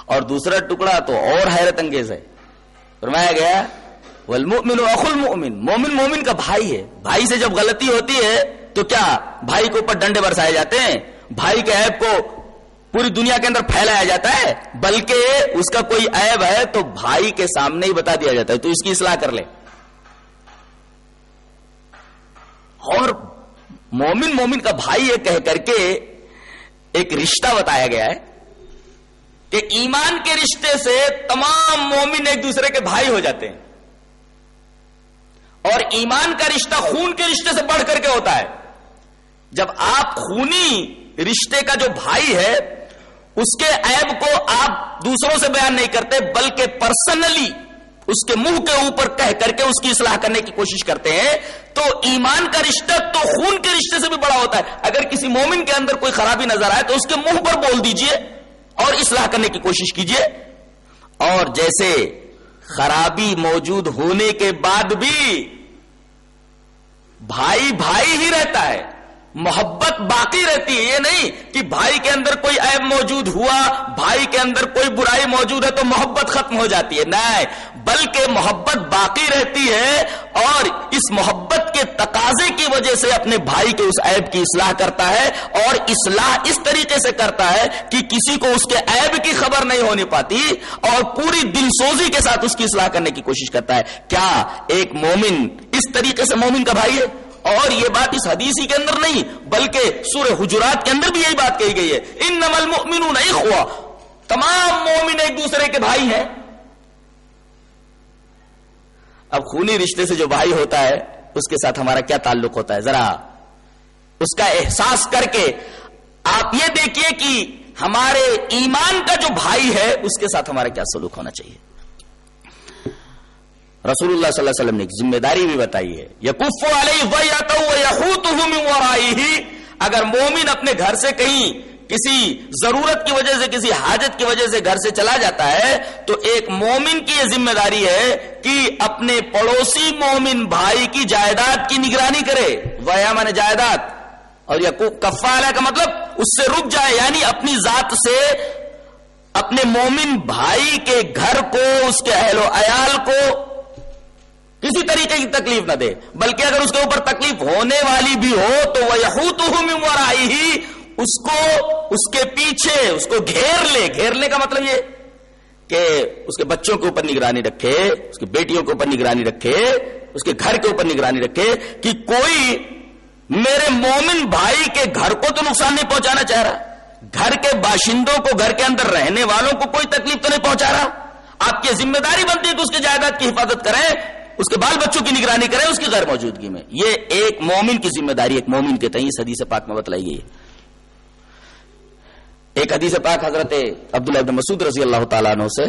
اور دوسرا ٹکڑا تو اور حیرت انگیز ہے۔ فرمایا گیا، والمؤمن اخو المؤمن۔ مومن مومن کا بھائی ہے۔ بھائی سے جب غلطی ہوتی ہے، تو کیا بھائی کے اوپر ڈنڈے برسائے جاتے ہیں؟ بھائی کے عیب کو پوری دنیا کے اندر پھیلایا جاتا ہے، بلکہ اس کا کوئی عیب ہے تو بھائی کے سامنے ہی بتا دیا جاتا ہے، تو اس کی اصلاح کر لے اور مومن مومن کا بھائی یہ کہہ کر کے ایک رشتہ بتایا گیا ہے کہ ایمان کے رشتے سے تمام مومن ایک دوسرے کے بھائی ہو جاتے ہیں۔ اور ایمان کا رشتہ خون کے رشتے سے بڑھ کر کے ہوتا ہے۔ جب آپ خونی رشتے کا جو بھائی ہے اس کے عیب کو آپ دوسروں سے بیان نہیں کرتے، بلکہ پرسنلی اس کے منہ کے اوپر کہہ کر کے اس کی اصلاح کرنے کی کوشش کرتے ہیں۔ تو ایمان کا رشتہ تو خون کے رشتے سے بھی بڑا ہوتا ہے۔ اگر کسی مومن کے اندر کوئی خرابی نظر آئے تو اس کے منہ پر بول دیجیے اور اصلاح کرنے کی کوشش کیجیے۔ اور جیسے خرابی موجود ہونے کے بعد بھی بھائی بھائی ہی رہتا ہے۔ محبت باقی رہتی ہے، یہ نہیں کہ بھائی کے اندر کوئی عیب موجود ہوا، بھائی کے اندر کوئی برائی موجود ہے تو محبت ختم ہو جاتی ہے۔ نہیں، بلکہ محبت باقی رہتی ہے اور اس محبت کے تقاضے کی وجہ سے اپنے بھائی کے اس عیب کی اصلاح کرتا ہے اور اصلاح اس طریقے سے کرتا ہے کہ کسی کو اس کے عیب کی خبر نہیں ہونی پاتی اور پوری دل سوزی کے ساتھ اس کی اصلاح کرنے کی کوشش کرتا ہے۔ کیا ایک مومن اس طریقے سے مومن کا بھائی ہے؟ اور یہ بات اس حدیثی کے اندر نہیں، بلکہ سورہ حجرات کے اندر بھی یہی بات کہی گئی ہے۔ ان نمل مینو نہیں ہوا تمام مومن ایک دوسرے کے بھائی ہیں۔ اب خونی رشتے سے جو بھائی ہوتا ہے، اس کے ساتھ ہمارا کیا تعلق ہوتا ہے؟ ذرا اس کا احساس کر کے آپ یہ دیکھیے کہ ہمارے ایمان کا جو بھائی ہے، اس کے ساتھ ہمارا کیا سلوک ہونا چاہیے۔ رسول اللہ صلی اللہ علیہ وسلم نے ایک ذمہ داری بھی بتائی ہے یقف علیہ اگر مومن اپنے گھر سے کہیں کسی ضرورت کی وجہ سے، کسی حاجت کی وجہ سے گھر سے چلا جاتا ہے، تو ایک مومن کی یہ ذمہ داری ہے کہ اپنے پڑوسی مومن بھائی کی جائیداد کی نگرانی کرے، ویا من جائیداد، اور یہ کفا کا مطلب اس سے رک جائے یعنی اپنی ذات سے اپنے مومن بھائی کے گھر کو، اس کے اہل و عیال کو کسی طریقے کی تکلیف نہ دے، بلکہ اگر اس کے اوپر تکلیف ہونے والی بھی ہو تو وہ یہ آئی ہی اس کو، اس کے پیچھے، اس کو گھیر لے۔ گھیرنے کا مطلب یہ کہ اس کے بچوں کے اوپر نگرانی رکھے، اس کی بیٹیوں کے اوپر نگرانی رکھے، اس کے گھر کے اوپر نگرانی رکھے کہ کوئی میرے مومن بھائی کے گھر کو تو نقصان نہیں پہنچانا چاہ رہا۔ گھر کے باشندوں کو، گھر کے اندر رہنے والوں کو کوئی تکلیف تو نہیں پہنچا رہا۔ آپ کی ذمہ داری بنتی ہے کہ اس کی جائیداد کی حفاظت کریں اس کے بال بچوں کی نگرانی کرے، اس کی غیر موجودگی میں۔ یہ ایک مومن کی ذمہ داری، ایک مومن کے تئیں حدیث پاک میں بتلائی گئی ایک حدیث پاک حضرت عبداللہ ابن مسعود رضی اللہ تعالیٰ عنہ سے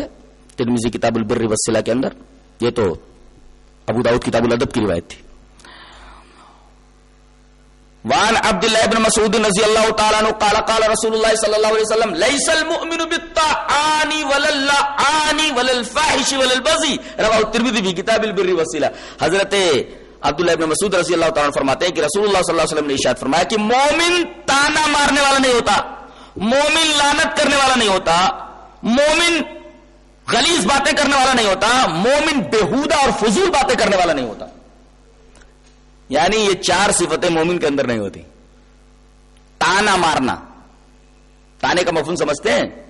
ترمیزی کتاب البر وسیلہ کے اندر۔ یہ تو ابو داؤد کتاب الادب کی روایت تھی۔ وان عبد الله بن مسعود رضی اللہ تعالی عنہ قال قال رسول الله صلی اللہ علیہ وسلم ليس المؤمن بالطعان ولا اللعان ولا الفاحش ولا البذي رواه الترمذی في کتاب البر والصلہ حضرت عبداللہ ابن مسعود رضی اللہ تعالی عنہ فرماتے ہیں کہ رسول اللہ صلی اللہ علیہ وسلم نے ارشاد فرمایا کہ مومن تانا مارنے والا نہیں ہوتا، مومن لعنت کرنے والا نہیں ہوتا، مومن غلیظ باتیں کرنے والا نہیں ہوتا، مومن بےحودہ اور فضول باتیں کرنے والا نہیں ہوتا۔ یعنی یہ چار صفتیں مومن کے اندر نہیں ہوتی۔ تانا مارنا۔ تانے کا مفہوم سمجھتے ہیں؟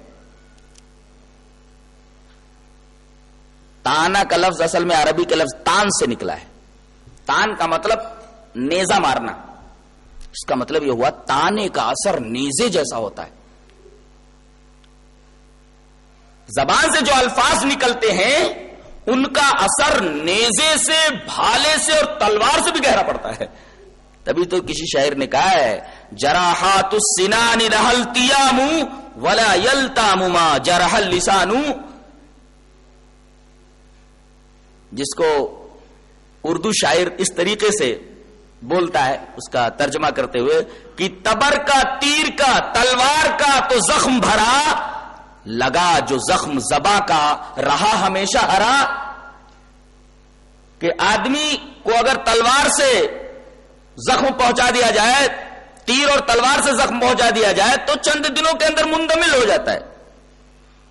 تانا کا لفظ اصل میں عربی کے لفظ تان سے نکلا ہے۔ تان کا مطلب نیزا مارنا۔ اس کا مطلب یہ ہوا تانے کا اثر نیزے جیسا ہوتا ہے۔ زبان سے جو الفاظ نکلتے ہیں، ان کا اثر نیزے سے، بھالے سے اور تلوار سے بھی گہرا پڑتا ہے۔ تبھی تو کسی شاعر نے کہا ہے، جراحات السنان رحل تیام ولا یلتا مما جرحل جس کو اردو شاعر اس طریقے سے بولتا ہے، اس کا ترجمہ کرتے ہوئے، کہ تبر کا تیر کا، تلوار کا تو زخم بھرا، لگا جو زخم زبا کا، رہا ہمیشہ ہرا۔ کہ آدمی کو اگر تلوار سے زخم پہنچا دیا جائے، تیر اور تلوار سے زخم پہنچا دیا جائے، تو چند دنوں کے اندر مندمل ہو جاتا ہے۔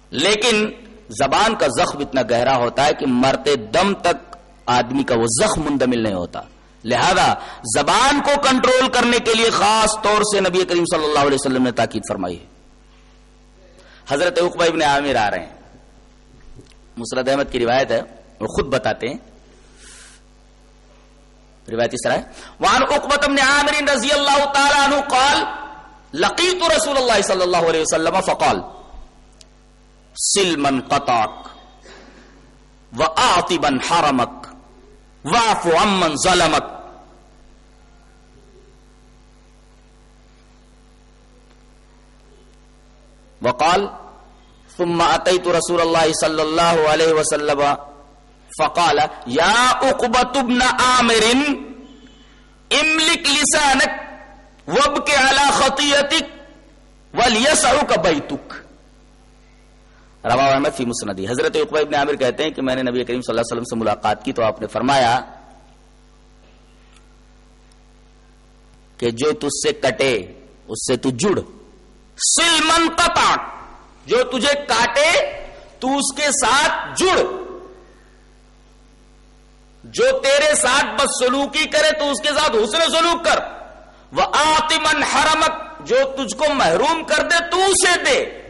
لیکن زبان کا زخم اتنا گہرا ہوتا ہے کہ مرتے دم تک آدمی کا وہ زخم مندمل نہیں ہوتا۔ لہذا زبان کو کنٹرول کرنے کے لیے خاص طور سے نبی کریم صلی اللہ علیہ وسلم نے تاکید فرمائی ہے۔ حضرت اقبا ابن عامر آ رہے ہیں۔ مسرد احمد کی روایت ہے، وہ خود بتاتے ہیں۔ روایتی سرائے وعن اقبت ابن عامر رضی اللہ تعالی عنہ قال، لقیت رسول اللہ صلی اللہ علیہ وسلم فقال سل من قطعک وآتی من حرمک واعف عمن ظلمک وقال ثم اتيت رسول الله صلى الله عليه وسلم فقال يا عقبة ابن عامر املك لسانك وابك على خطيئتك وليسعك بيتك روا احمد فی مسندی۔ حضرت عقبہ ابن عامر کہتے ہیں کہ میں نے نبی کریم صلی اللہ علیہ وسلم سے ملاقات کی تو آپ نے فرمایا کہ جو تجھ سے کٹے، اس سے تو جڑ۔ سلمن قطع جو تجھے کاٹے، تو اس کے ساتھ جڑ۔ جو تیرے ساتھ بس سلوکی کرے، تو اس کے ساتھ حسن سلوک کر۔ وہ آتمن حرمک جو تجھ کو محروم کر دے، تو اسے دے۔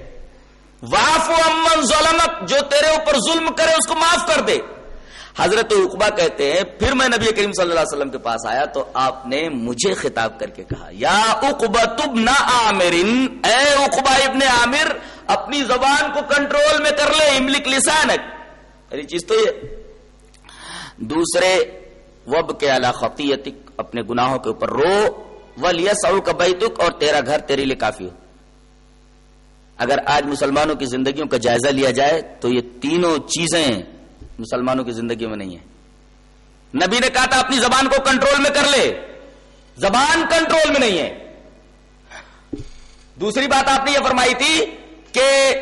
واف امن ظلمک جو تیرے اوپر ظلم کرے اس کو معاف کر دے۔ حضرت اقبا کہتے ہیں، پھر میں نبی کریم صلی اللہ علیہ وسلم کے پاس آیا تو آپ نے مجھے خطاب کر کے کہا، یا اقبا تب نہ عامر اے اقبا ابن عامر اپنی زبان کو کنٹرول میں کر لے، املک لسانک۔ میری چیز تو یہ۔ دوسرے، وب کے اعلی خطیتک اپنے گناہوں کے اوپر رو ولی سعو کا بیتک اور تیرا گھر تیرے لیے کافی ہو۔ اگر آج مسلمانوں کی زندگیوں کا جائزہ لیا جائے تو یہ تینوں چیزیں مسلمانوں کی زندگی میں نہیں ہے نبی نے کہا تھا اپنی زبان کو کنٹرول میں کر لے۔ زبان کنٹرول میں نہیں ہے۔ دوسری بات آپ نے یہ فرمائی تھی کہ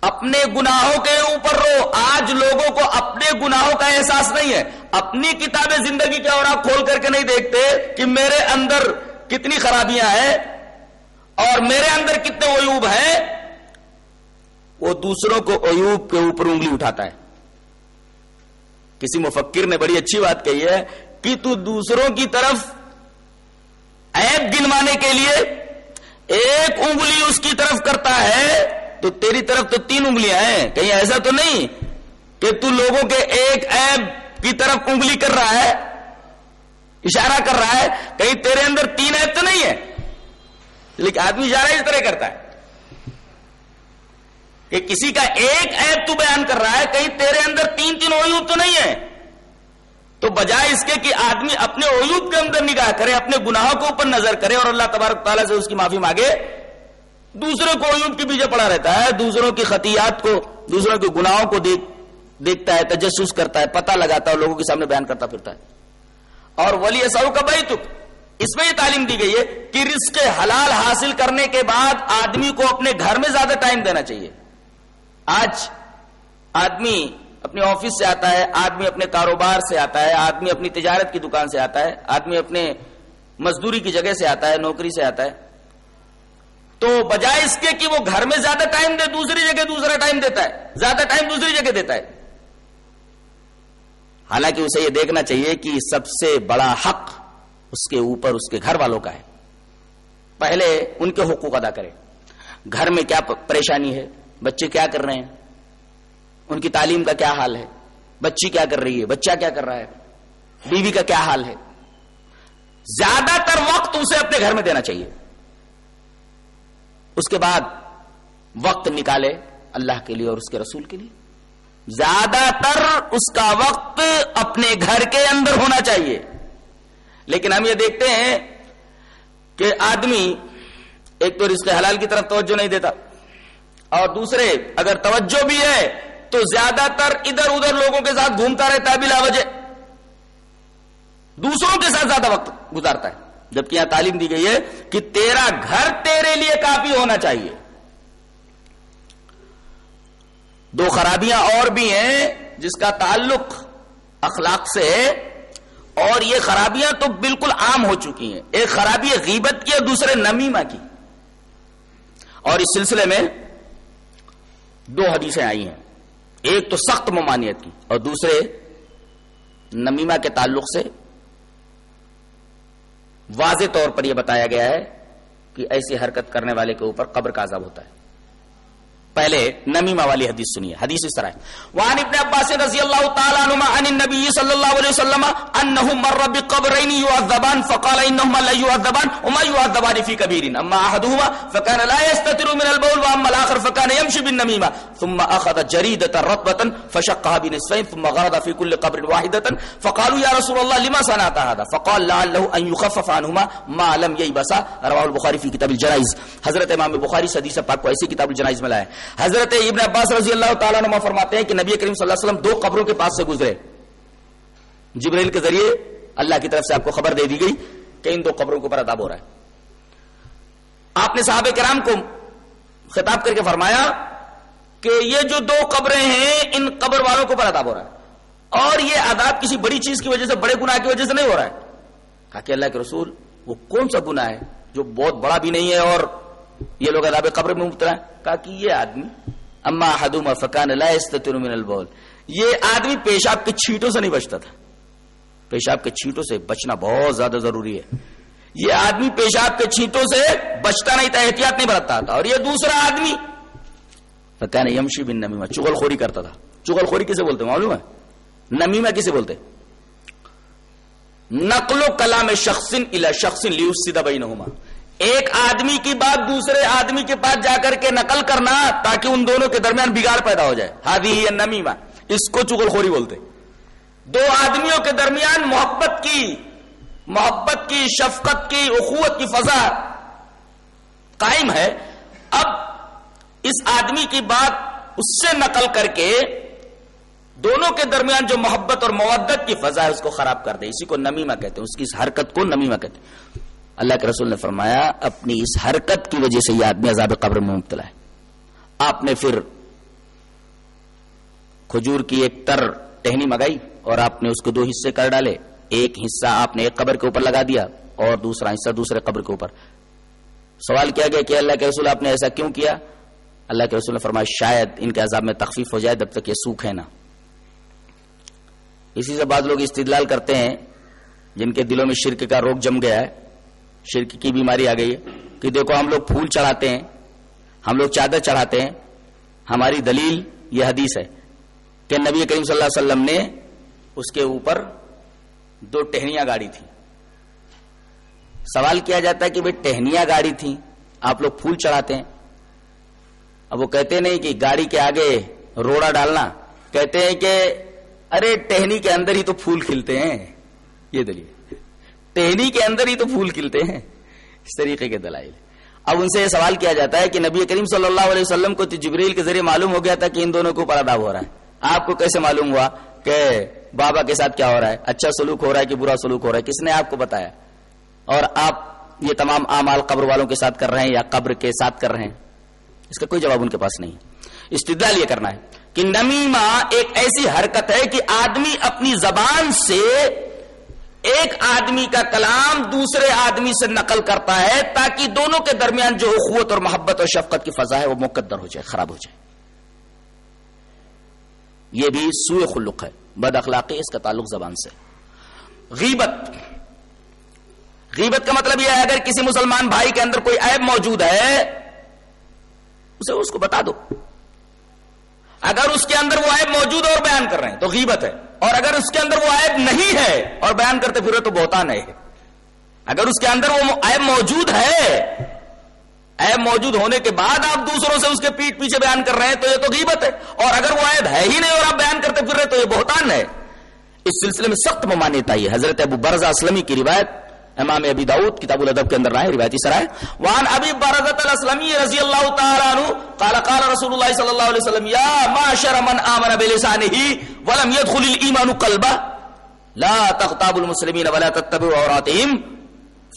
اپنے گناہوں کے اوپر رو۔ آج لوگوں کو اپنے گناہوں کا احساس نہیں ہے۔ اپنی کتابیں زندگی کے اور آپ کھول کر کے نہیں دیکھتے کہ میرے اندر کتنی خرابیاں ہیں۔ اور میرے اندر کتنے عیوب ہیں، وہ دوسروں کو عیوب کے اوپر انگلی اٹھاتا ہے۔ کسی مفکر نے بڑی اچھی بات کہی ہے کہ تو دوسروں کی طرف عیب گنوانے کے لیے ایک انگلی اس کی طرف کرتا ہے، تو تیری طرف تو تین انگلیاں ہیں۔ کہیں ایسا تو نہیں کہ تو لوگوں کے ایک عیب کی طرف انگلی کر رہا ہے، اشارہ کر رہا ہے، کہیں تیرے اندر تین عیب تو نہیں ہے لیکن آدمی اشارہ اس طرح کرتا ہے کہ کسی کا ایک عیب تو بیان کر رہا ہے، کہیں تیرے اندر تین تین عیوب تو نہیں ہے تو بجائے اس کے کہ آدمی اپنے عیوب کے اندر نگاہ کرے، اپنے گناہوں کے اوپر نظر کرے اور اللہ تبارک تعالیٰ سے اس کی معافی مانگے دوسروں کو عیوب کے پیچھے پڑا رہتا ہے، دوسروں کی خطیات کو، دوسروں کے گناہوں کو دیکھ، دیکھتا ہے، تجسس کرتا ہے، پتہ لگاتا ہے لوگوں کے سامنے بیان کرتا پھرتا ہے۔ اور ولی سعو کا بھائی تک اس میں یہ تعلیم دی گئی ہے کہ رزق حلال حاصل کرنے کے بعد آدمی کو اپنے گھر میں زیادہ ٹائم دینا چاہیے۔ آج آدمی اپنے آفس سے آتا ہے، آدمی اپنے کاروبار سے آتا ہے، آدمی اپنی تجارت کی دکان سے آتا ہے، آدمی اپنے مزدوری کی جگہ سے آتا ہے، نوکری سے آتا ہے۔ تو بجائے اس کے کہ وہ گھر میں زیادہ ٹائم دے، دوسری جگہ دوسرا ٹائم دیتا ہے۔ زیادہ ٹائم دوسری جگہ دیتا ہے۔ حالانکہ اسے یہ دیکھنا چاہیے کہ سب سے بڑا حق اس کے اوپر، اس کے گھر والوں کا ہے۔ پہلے ان کے حقوق ادا کرے گھر میں کیا پریشانی ہے؟ بچے کیا کر رہے ہیں؟ ان کی تعلیم کا کیا حال ہے؟ بچی کیا کر رہی ہے؟ بچہ کیا کر رہا ہے؟ بیوی کا کیا حال ہے؟ زیادہ تر وقت اسے اپنے گھر میں دینا چاہیے۔ اس کے بعد وقت نکالے اللہ کے لیے اور اس کے رسول کے لیے۔ زیادہ تر اس کا وقت اپنے گھر کے اندر ہونا چاہیے۔ لیکن ہم یہ دیکھتے ہیں کہ آدمی ایک تو رزق حلال کی طرف توجہ نہیں دیتا اور دوسرے اگر توجہ بھی ہے تو زیادہ تر ادھر ادھر لوگوں کے ساتھ گھومتا رہتا ہے بلا وجہ۔ دوسروں کے ساتھ زیادہ وقت گزارتا ہے۔ جبکہ یہاں تعلیم دی گئی ہے کہ تیرا گھر تیرے لیے کافی ہونا چاہیے۔ دو خرابیاں اور بھی ہیں جس کا تعلق اخلاق سے ہے۔ اور یہ خرابیاں تو بالکل عام ہو چکی ہیں۔ ایک خرابی غیبت کی اور دوسرے نمیمہ کی۔ اور اس سلسلے میں دو حدیثیں آئی ہیں۔ ایک تو سخت ممانعت کی اور دوسرے نمیمہ کے تعلق سے۔ واضح طور پر یہ بتایا گیا ہے کہ ایسی حرکت کرنے والے کے اوپر قبر کا عذاب ہوتا ہے۔ پہلے نمیمہ والی حدیث سنیے۔ حدیث اس طرح ہے۔ وعن ابن عباس رضی اللہ تعالی عنہما عن النبي صلی اللہ علیہ وسلم انه مر بقبرين يعذبان فقال انهما لا يعذبان وما يعذبان في كبير اما احدهما فكان لا يستتر من البول واما الاخر فكان يمشي بالنميمه ثم اخذ جريده رطبه فشقها بنصفين ثم غرد في كل قبر واحده فقالوا يا رسول الله لما صنعت هذا؟ فقال لعله ان يخفف عنهما ما لم ييبسا رواه البخاري في كتاب الجنائز۔ حضرت امام بخاری حدیث پاک کو ایسی کتاب الجنائز میں لایا ہے حضرت ابن عباس رضی اللہ تعالیٰ عنہ فرماتے ہیں کہ نبی کریم صلی اللہ علیہ وسلم دو قبروں کے پاس سے گزرے۔ جبریل کے ذریعے اللہ کی طرف سے آپ کو خبر دے دی گئی کہ ان دو قبروں کے اوپر عذاب ہو رہا ہے۔ آپ نے صحابہ کرام کو خطاب کر کے فرمایا کہ یہ جو دو قبریں ہیں، ان قبر والوں کے اوپر عذاب ہو رہا ہے۔ اور یہ عذاب کسی بڑی چیز کی وجہ سے، بڑے گناہ کی وجہ سے نہیں ہو رہا ہے۔ کہا کہ اللہ کے رسول، وہ کون سا گناہ ہے جو بہت بڑا بھی نہیں ہے اور یہ لوگ عذاب قبر میں مبتلا ہیں۔ کہا کہ یہ آدمی، اما حدوما فکان لا من البول۔ یہ آدمی پیشاب کے چھینٹوں سے نہیں بچتا تھا۔ پیشاب کے چھینٹوں سے بچنا بہت زیادہ ضروری ہے۔ یہ آدمی پیشاب کے چھینٹوں سے بچتا نہیں تھا، احتیاط نہیں برتتا تھا۔ اور یہ دوسرا آدمی فکان یمشی بن نمیمہ، چغل خوری کرتا تھا۔ چغل خوری کسے بولتے معلوم ہے؟ نمیمہ کسے بولتے نقل و کلام شخص الى شخص لیفسد بینہما۔ ایک آدمی کی بات دوسرے آدمی کے پاس جا کر کے نقل کرنا تاکہ ان دونوں کے درمیان بگاڑ پیدا ہو جائے۔ ہادی ہی نمیمہ اس کو چغل خوری بولتے۔ دو آدمیوں کے درمیان محبت کی محبت کی، شفقت کی، اخوت کی فضا قائم ہے۔ اب اس آدمی کی بات اس سے نقل کر کے دونوں کے درمیان جو محبت اور مودت کی فضا ہے، اس کو خراب کر دے۔ اسی کو نمیمہ کہتے ہیں۔ اس کی اس حرکت کو نمیمہ کہتے ہیں۔ اللہ کے رسول نے فرمایا، اپنی اس حرکت کی وجہ سے یہ آدمی عذاب قبر میں مبتلا ہے۔ آپ نے پھر کھجور کی ایک تر ٹہنی مگائی اور آپ نے اس کو دو حصے کر ڈالے۔ ایک حصہ آپ نے ایک قبر کے اوپر لگا دیا اور دوسرا حصہ دوسرے قبر کے اوپر۔ سوال کیا گیا کہ اللہ کے رسول آپ نے ایسا کیوں کیا؟ اللہ کے رسول نے فرمایا، شاید ان کے عذاب میں تخفیف ہو جائے جب تک یہ سوکھ ہے نا اسی سے بعض لوگ استدلال کرتے ہیں، جن کے دلوں میں شرک کا روگ جم گیا ہے شرک کی بیماری آ گئی ہے کہ دیکھو ہم لوگ پھول چڑھاتے ہیں، ہم لوگ چادر چڑھاتے ہیں۔ ہماری دلیل یہ حدیث ہے کہ نبی کریم صلی اللہ علیہ وسلم نے اس کے اوپر دو ٹہنیاں گاڑی تھی سوال کیا جاتا ہے کہ بھائی ٹہنیاں گاڑی تھی آپ لوگ پھول چڑھاتے ہیں۔ اب وہ کہتے نہیں کہ گاڑی کے آگے روڑا ڈالنا، کہتے ہیں کہ ارے ٹہنی کے اندر ہی تو پھول کھلتے ہیں، یہ دلیل۔ ٹہنی کے اندر ہی تو پھول کھلتے ہیں، اس طریقے کے دلائل۔ اب ان سے یہ سوال کیا جاتا ہے کہ نبی کریم صلی اللہ علیہ وسلم کو جبریل کے ذریعے معلوم ہو گیا تھا کہ ان دونوں کو پرداب ہو رہا ہے۔ آپ کو کیسے معلوم ہوا کہ بابا کے ساتھ کیا ہو رہا ہے؟ اچھا سلوک ہو رہا ہے کہ برا سلوک ہو رہا ہے؟ کس نے آپ کو بتایا؟ اور آپ یہ تمام اعمال قبر والوں کے ساتھ کر رہے ہیں یا قبر کے ساتھ کر رہے ہیں؟ اس کا کوئی جواب ان کے پاس نہیں۔ استدلال یہ کرنا ہے کہ نمیمہ ایک ایسی حرکت ہے کہ آدمی اپنی زبان سے ایک آدمی کا کلام دوسرے آدمی سے نقل کرتا ہے تاکہ دونوں کے درمیان جو اخوت اور محبت اور شفقت کی فضا ہے وہ مقدر ہو جائے، خراب ہو جائے۔ یہ بھی سوئے خلق ہے، بد اخلاقی اس کا تعلق زبان سے۔ غیبت غیبت کا مطلب یہ ہے، اگر کسی مسلمان بھائی کے اندر کوئی عیب موجود ہے، اسے اس کو بتا دو۔ اگر اس کے اندر وہ عیب موجود اور بیان کر رہے ہیں، تو غیبت ہے۔ اور اگر اس کے اندر وہ عیب نہیں ہے اور بیان کرتے پھر تو بہتان ہے۔ اگر اس کے اندر وہ عیب موجود ہے، عیب موجود ہونے کے بعد آپ دوسروں سے اس کے پیٹ پیچھے بیان کر رہے ہیں تو یہ تو غیبت ہے۔ اور اگر وہ عیب ہے ہی نہیں اور آپ بیان کرتے پھر رہے تو یہ بہتان ہے۔ اس سلسلے میں سخت ممانعت آئی حضرت ابو برزہ اسلمی کی روایت امام ابی داؤد کتاب الادب کے اندر رہے روایتی سرائے۔ وان ابی برزۃ الاسلمی رضی اللہ تعالی عنہ قال قال رسول اللہ صلی اللہ علیہ وسلم، یا معاشر من آمن بلسانه ولم يدخل الايمان قلبه لا تغتابوا المسلمين ولا تتبعوا عوراتهم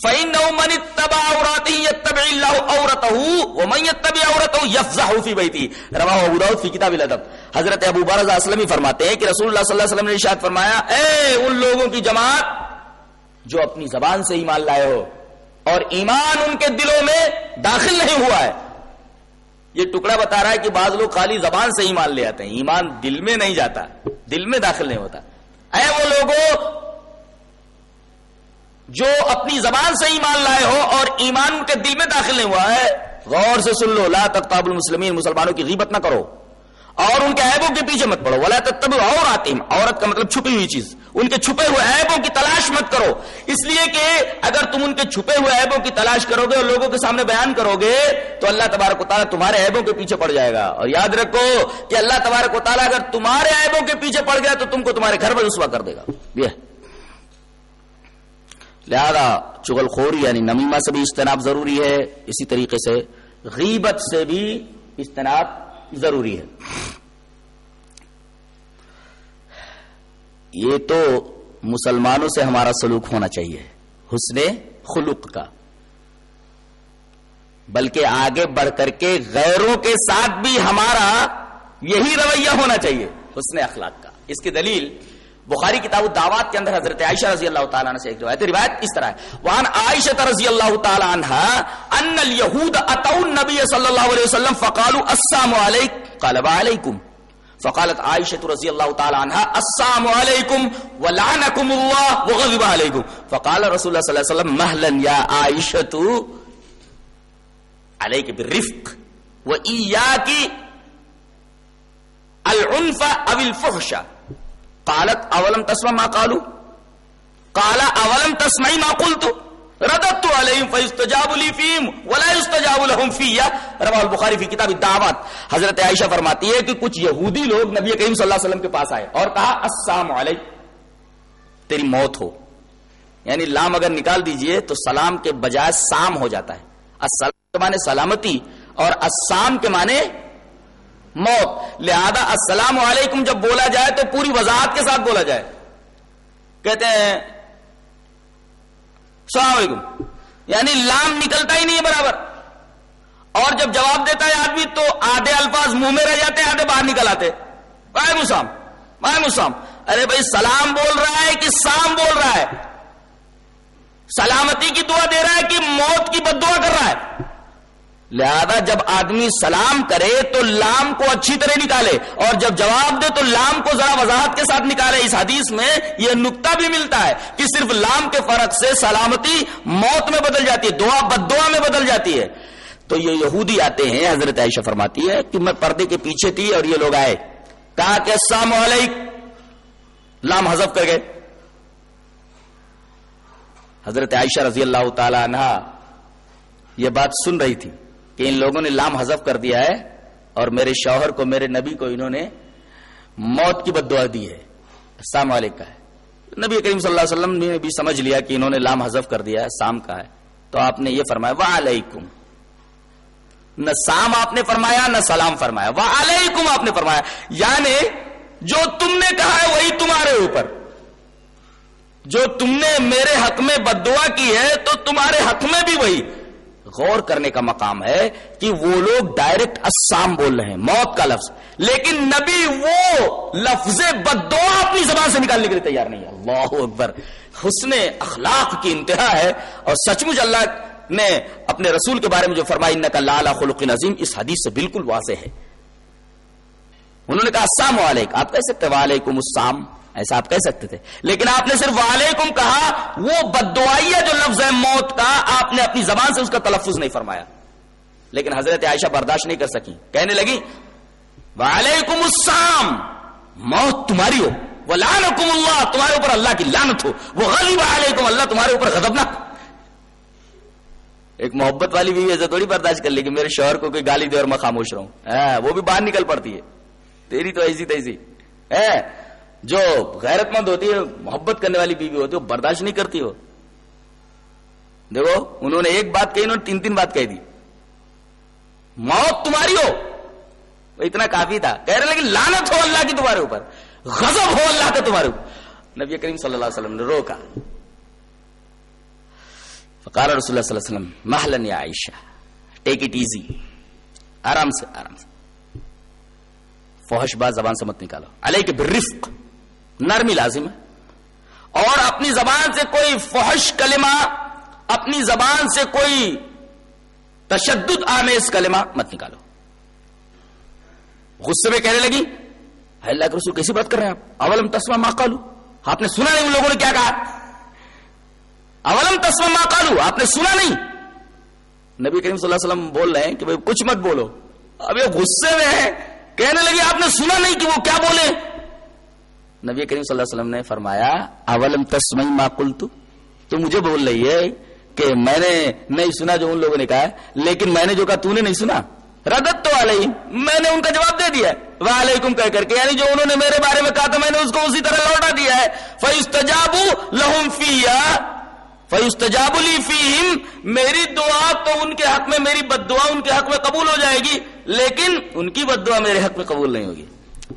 فعین نو من تبا عورت تب اللہ عورت وہ میں تب عورت ہوں یفزا فی بھائی تھی روا فی کتاب الادب۔ حضرت ابو برز اسلم فرماتے ہیں کہ رسول اللہ صلی اللہ علیہ وسلم نے ارشاد فرمایا، اے ان لوگوں کی جماعت جو اپنی زبان سے ایمان لائے ہو اور ایمان ان کے دلوں میں داخل نہیں ہوا ہے۔ یہ ٹکڑا بتا رہا ہے کہ بعض لوگ خالی زبان سے ایمان لے آتے ہیں۔ ایمان دل میں نہیں جاتا، دل میں داخل نہیں ہوتا۔ اے وہ لوگوں جو اپنی زبان سے ایمان لائے ہو اور ایمان ان کے دل میں داخل نہیں ہوا ہے، غور سے سن لو، لا تقتاب المسلمین، مسلمانوں کی غیبت نہ کرو۔ اور ان کے عیبوں کے پیچھے مت پڑو۔ ولا تب اور آتے عورت کا مطلب چھپی ہوئی چیز۔ ان کے چھپے ہوئے عیبوں کی تلاش مت کرو۔ اس لیے کہ اگر تم ان کے چھپے ہوئے عیبوں کی تلاش کرو گے اور لوگوں کے سامنے بیان کرو گے تو اللہ تبارک و تعالیٰ تمہارے عیبوں کے پیچھے پڑ جائے گا۔ اور یاد رکھو کہ اللہ تبارک و تعالیٰ اگر تمہارے عیبوں کے پیچھے پڑ گیا تو تم کو تمہارے گھر میں رسوا کر دے گا۔ یہ لہذا چغل خوری یعنی نمیمہ سے بھی اجتناب ضروری ہے۔ اسی طریقے سے غیبت سے بھی اجتناب ضروری ہے۔ یہ تو مسلمانوں سے ہمارا سلوک ہونا چاہیے، حسن خلق کا۔ بلکہ آگے بڑھ کر کے غیروں کے ساتھ بھی ہمارا یہی رویہ ہونا چاہیے، حسن اخلاق کا۔ اس کی دلیل بخاری کتاب الدعوات کے اندر حضرت عائشہ رضی اللہ تعالیٰ عنہ سے ایک روایت روایت اس طرح ہے۔ وہاں عائشہ رضی اللہ تعالیٰ عنہ ان الیہود اتو النبی صلی اللہ علیہ وسلم فقالوا السلام علیکم قال علیکم فقالت عائشة رضی اللہ تعالی عنہ السلام علیکم ولعنکم اللہ وغضب علیکم۔ فقال رسول اللہ صلی اللہ علیہ وسلم مہلا یا عائشة علیک بالرفق و ایاکی العنف او الفحش قالت اولم تسمع ما قالوا قال اولم تسمعي ما قلت. رددت علیہم فاستجاب لی فیم ولا يستجاب لهم فیا رواه البخاری فی کتاب الدعوات. حضرت عائشہ فرماتی ہے کہ کچھ یہودی لوگ نبی کریم صلی اللہ علیہ وسلم کے پاس آئے اور کہا، السلام علیک. تیری موت ہو. یعنی لام اگر نکال دیجیے تو سلام کے بجائے سام ہو جاتا ہے. السلام کے معنی سلامتی اور السام کے معنی موت۔ لہذا السلام علیکم جب بولا جائے تو پوری وضاحت کے ساتھ بولا جائے۔ کہتے ہیں، السلام علیکم۔ یعنی لام نکلتا ہی نہیں ہے برابر۔ اور جب جواب دیتا ہے آدمی تو آدھے الفاظ منہ میں رہ جاتے ہیں آدھے باہر نکل آتے۔ وعلیکم السلام وعلیکم السلام۔ ارے بھائی، سلام بول رہا ہے کہ سام بول رہا ہے؟ سلامتی کی دعا دے رہا ہے کہ موت کی بد دعا کر رہا ہے؟ لہذا جب آدمی سلام کرے تو لام کو اچھی طرح نکالے اور جب جواب دے تو لام کو ذرا وضاحت کے ساتھ نکالے۔ اس حدیث میں یہ نقطہ بھی ملتا ہے کہ صرف لام کے فرق سے سلامتی موت میں بدل جاتی ہے، دعا بد دعا میں بدل جاتی ہے۔ تو یہ یہودی آتے ہیں، حضرت عائشہ فرماتی ہے کہ میں پردے کے پیچھے تھی اور یہ لوگ آئے۔ کہا کہ السلام علیکم۔ لام حذف کر گئے۔ حضرت عائشہ رضی اللہ تعالی عنہ یہ بات سن رہی تھی۔ کہ ان لوگوں نے لام حذف کر دیا ہے اور میرے شوہر کو میرے نبی کو انہوں نے موت کی بد دعا دی ہے۔ السلام علیکم۔ کا ہے نبی کریم صلی اللہ علیہ وسلم نے بھی سمجھ لیا کہ انہوں نے لام حذف کر دیا ہے، سام کا ہے۔ تو آپ نے یہ فرمایا، وعلیکم۔ نہ سام آپ نے فرمایا، نہ سلام فرمایا۔ وعلیکم آپ نے فرمایا۔ یعنی جو تم نے کہا ہے وہی تمہارے اوپر۔ جو تم نے میرے حق میں بد دعا کی ہے تو تمہارے حق میں بھی وہی۔ غور کرنے کا مقام ہے کہ وہ لوگ ڈائریکٹ اسام بول رہے ہیں، موت کا لفظ۔ لیکن نبی وہ لفظ بد دعا اپنی زبان سے نکالنے کے لیے تیار نہیں ہے۔ اللہ اکبر۔ حسن اخلاق کی انتہا ہے اور سچ مچ اللہ نے اپنے رسول کے بارے میں جو فرمائی ان کا لالا خلق نظیم اس حدیث سے بالکل واضح ہے۔ انہوں نے کہا، السلام علیکم۔ آپ کہہ سکتے وعلیکم السلام۔ ایسا آپ کہہ سکتے تھے۔ لیکن آپ نے صرف وعلیکم کہا وہ بدعائیہ جو لفظ ہے موت کا آپ نے اپنی زبان سے اس کا تلفظ نہیں فرمایا۔ لیکن حضرت عائشہ برداشت نہیں کر سکی کہنے لگی وعلیکم السلام موت تمہاری ہو۔ وہ لانکم اللہ تمہارے اوپر اللہ کی لانت ہو۔ وہ غلیب علیکم اللہ تمہارے اوپر غضبناک ایک محبت والی بھی ایسا تھوڑی برداشت کر لی کہ میرے شوہر کو کوئی گالی دے اور میں خاموش رہوں۔ ہاں، وہ بھی باہر نکل پڑتی ہے۔ تیری تو ایسی تیسی۔ ہے جو غیرت مند ہوتی ہے، محبت کرنے والی بیوی ہوتی ہے، وہ برداشت نہیں کرتی ہو دیکھو، انہوں نے ایک بات کہی، انہوں نے تین تین بات کہہ دی۔ موت تمہاری ہو۔ وہ اتنا کافی تھا۔ کہہ رہے لیکن لانت ہو اللہ کی تمہارے اوپر، غضب ہو اللہ کا تمہارے اوپر۔ نبی کریم صلی اللہ علیہ وسلم نے روکا۔ فقال رسول اللہ صلی اللہ علیہ وسلم، محلن یا عائشہ ٹیک اٹ ایزی آرام سے آرام سے۔ فوحش بات زبان سے مت نکالو۔ علیہ کے برفق نرمی لازم ہے۔ اور اپنی زبان سے کوئی فوحش کلمہ، اپنی زبان سے کوئی تشدد آمیز کلمہ مت نکالو۔ غصے میں کہنے لگی "ہے اللہ کے رسول کیسی بات کر رہے ہیں آپ؟ اولم تسما ما قالو؟ آپ نے سنا نہیں ان لوگوں نے کیا کہا۔ اولم تسما ما قالو؟ آپ نے سنا نہیں۔ نبی کریم صلی اللہ علیہ وسلم بول رہے ہیں کہ بھائی کچھ مت بولو۔ اب یہ غصے میں ہے کہنے لگی، آپ نے سنا نہیں کہ وہ کیا بولے؟ نبی کریم صلی اللہ علیہ وسلم نے فرمایا، اولم تسمئی ما قلت تو مجھے بول رہی ہے کہ میں نے نہیں سنا جو ان لوگوں نے کہا ہے، لیکن میں نے جو کہا، تو نے نہیں سنا۔ ردت تو علیہ میں نے ان کا جواب دے دیا وعلیکم کہہ کر کے یعنی جو انہوں نے میرے بارے میں کہا تھا، میں نے اس کو اسی طرح لوٹا دیا ہے۔ فَيُسْتَجَابُ لَهُمْ فِيَّا فیستجاب لی فیہم میری دعا تو ان کے حق میں، میری بد دعا ان کے حق میں قبول ہو جائے گی، لیکن ان کی بد دعا میرے حق میں قبول نہیں ہوگی۔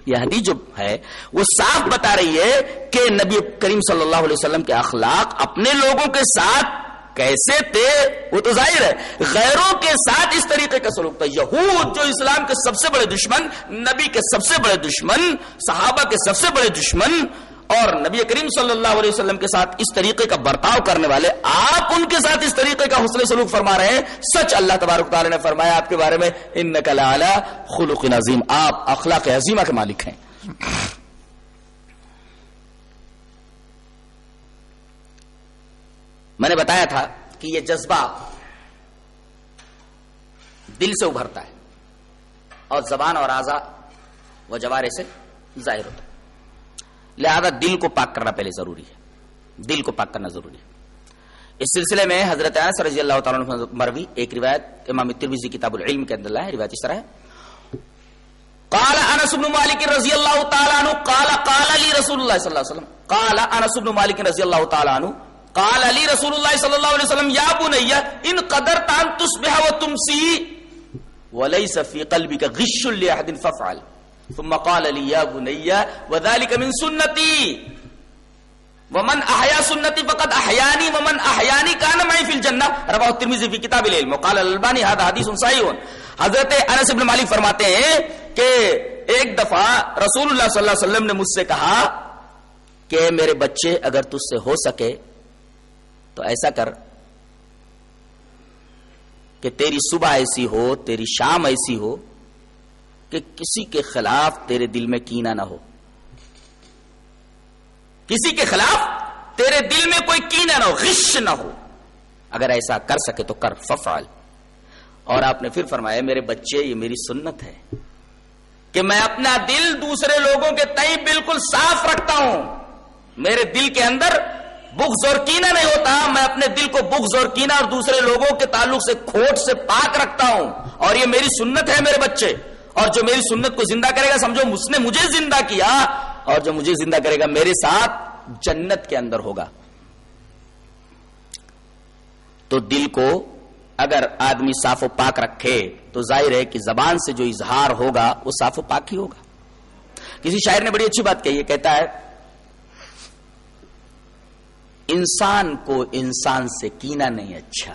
یہ حدیث جو ہے، وہ صاف بتا رہی ہے کہ نبی کریم صلی اللہ علیہ وسلم کے اخلاق اپنے لوگوں کے ساتھ کیسے تھے، وہ تو ظاہر ہے۔ غیروں کے ساتھ اس طریقے کا سلوک تھا۔ یہود جو اسلام کے سب سے بڑے دشمن، نبی کے سب سے بڑے دشمن، صحابہ کے سب سے بڑے دشمن اور نبی کریم صلی اللہ علیہ وسلم کے ساتھ اس طریقے کا برتاؤ کرنے والے آپ ان کے ساتھ اس طریقے کا حسن سلوک فرما رہے ہیں۔ سچ اللہ تبارک تعالی نے فرمایا آپ کے بارے میں ان نقل خلق عظیم۔ آپ اخلاق عظیمہ کے مالک ہیں۔ میں نے بتایا تھا کہ یہ جذبہ دل سے ابھرتا ہے اور زبان اور آزا و جوارے سے ظاہر ہوتا ہے۔ لہذا دل کو پاک کرنا پہلے ضروری ہے۔ دل کو پاک کرنا ضروری ہے۔ اس سلسلے میں حضرت انس رضی اللہ تعالیٰ عنہ مروی، ایک روایت امام ترمیزی کتاب العلم کے اندر ہے، روایت اس طرح ہے۔ قال انس بن مالک رضی اللہ تعالیٰ عنہ، قال قال علی رسول اللہ صلی اللہ علیہ وسلم۔ قال انس بن مالک رضی اللہ تعالیٰ عنہ، قال علی رسول اللہ صلی اللہ علیہ وسلم، یا بنی، ان قدر تان تصبح و تمسی وليس في قلبك غش لاحد فافعل۔ ثم قال لي، يا بني، وذلك من سنتي. ومن احيا سنتي فقد احياني ومن احياني كان معي في الجنه رواه الترمذي في كتاب العلم. وقال الالباني هذا حديث صحيح. حضرت انس بن مالک فرماتے ہیں کہ ایک دفعہ رسول اللہ صلی اللہ علیہ وسلم نے مجھ سے کہا کہ میرے بچے اگر تجھ سے ہو سکے تو ایسا کر کہ تیری صبح ایسی ہو، تیری شام ایسی ہو کہ کسی کے خلاف تیرے دل میں کینا نہ ہو۔ کسی کے خلاف تیرے دل میں کوئی کینا نہ ہو، غش نہ ہو۔ اگر ایسا کر سکے تو کر ففعل اور آپ نے پھر فرمایا، میرے بچے، یہ میری سنت ہے کہ میں اپنا دل دوسرے لوگوں کے تئیں بالکل صاف رکھتا ہوں۔ میرے دل کے اندر بغض اور کینا نہیں ہوتا، میں اپنے دل کو بغض اور کینا اور دوسرے لوگوں کے تعلق سے کھوٹ سے پاک رکھتا ہوں۔ اور یہ میری سنت ہے میرے بچے۔ اور جو میری سنت کو زندہ کرے گا، سمجھو، اس نے مجھے زندہ کیا اور جو مجھے زندہ کرے گا، میرے ساتھ جنت کے اندر ہوگا۔ تو دل کو اگر آدمی صاف و پاک رکھے، تو ظاہر ہے کہ زبان سے جو اظہار ہوگا، وہ صاف و پاک ہی ہوگا۔ کسی شاعر نے بڑی اچھی بات کہی ہے کہتا ہے، انسان کو انسان سے کینا نہیں اچھا۔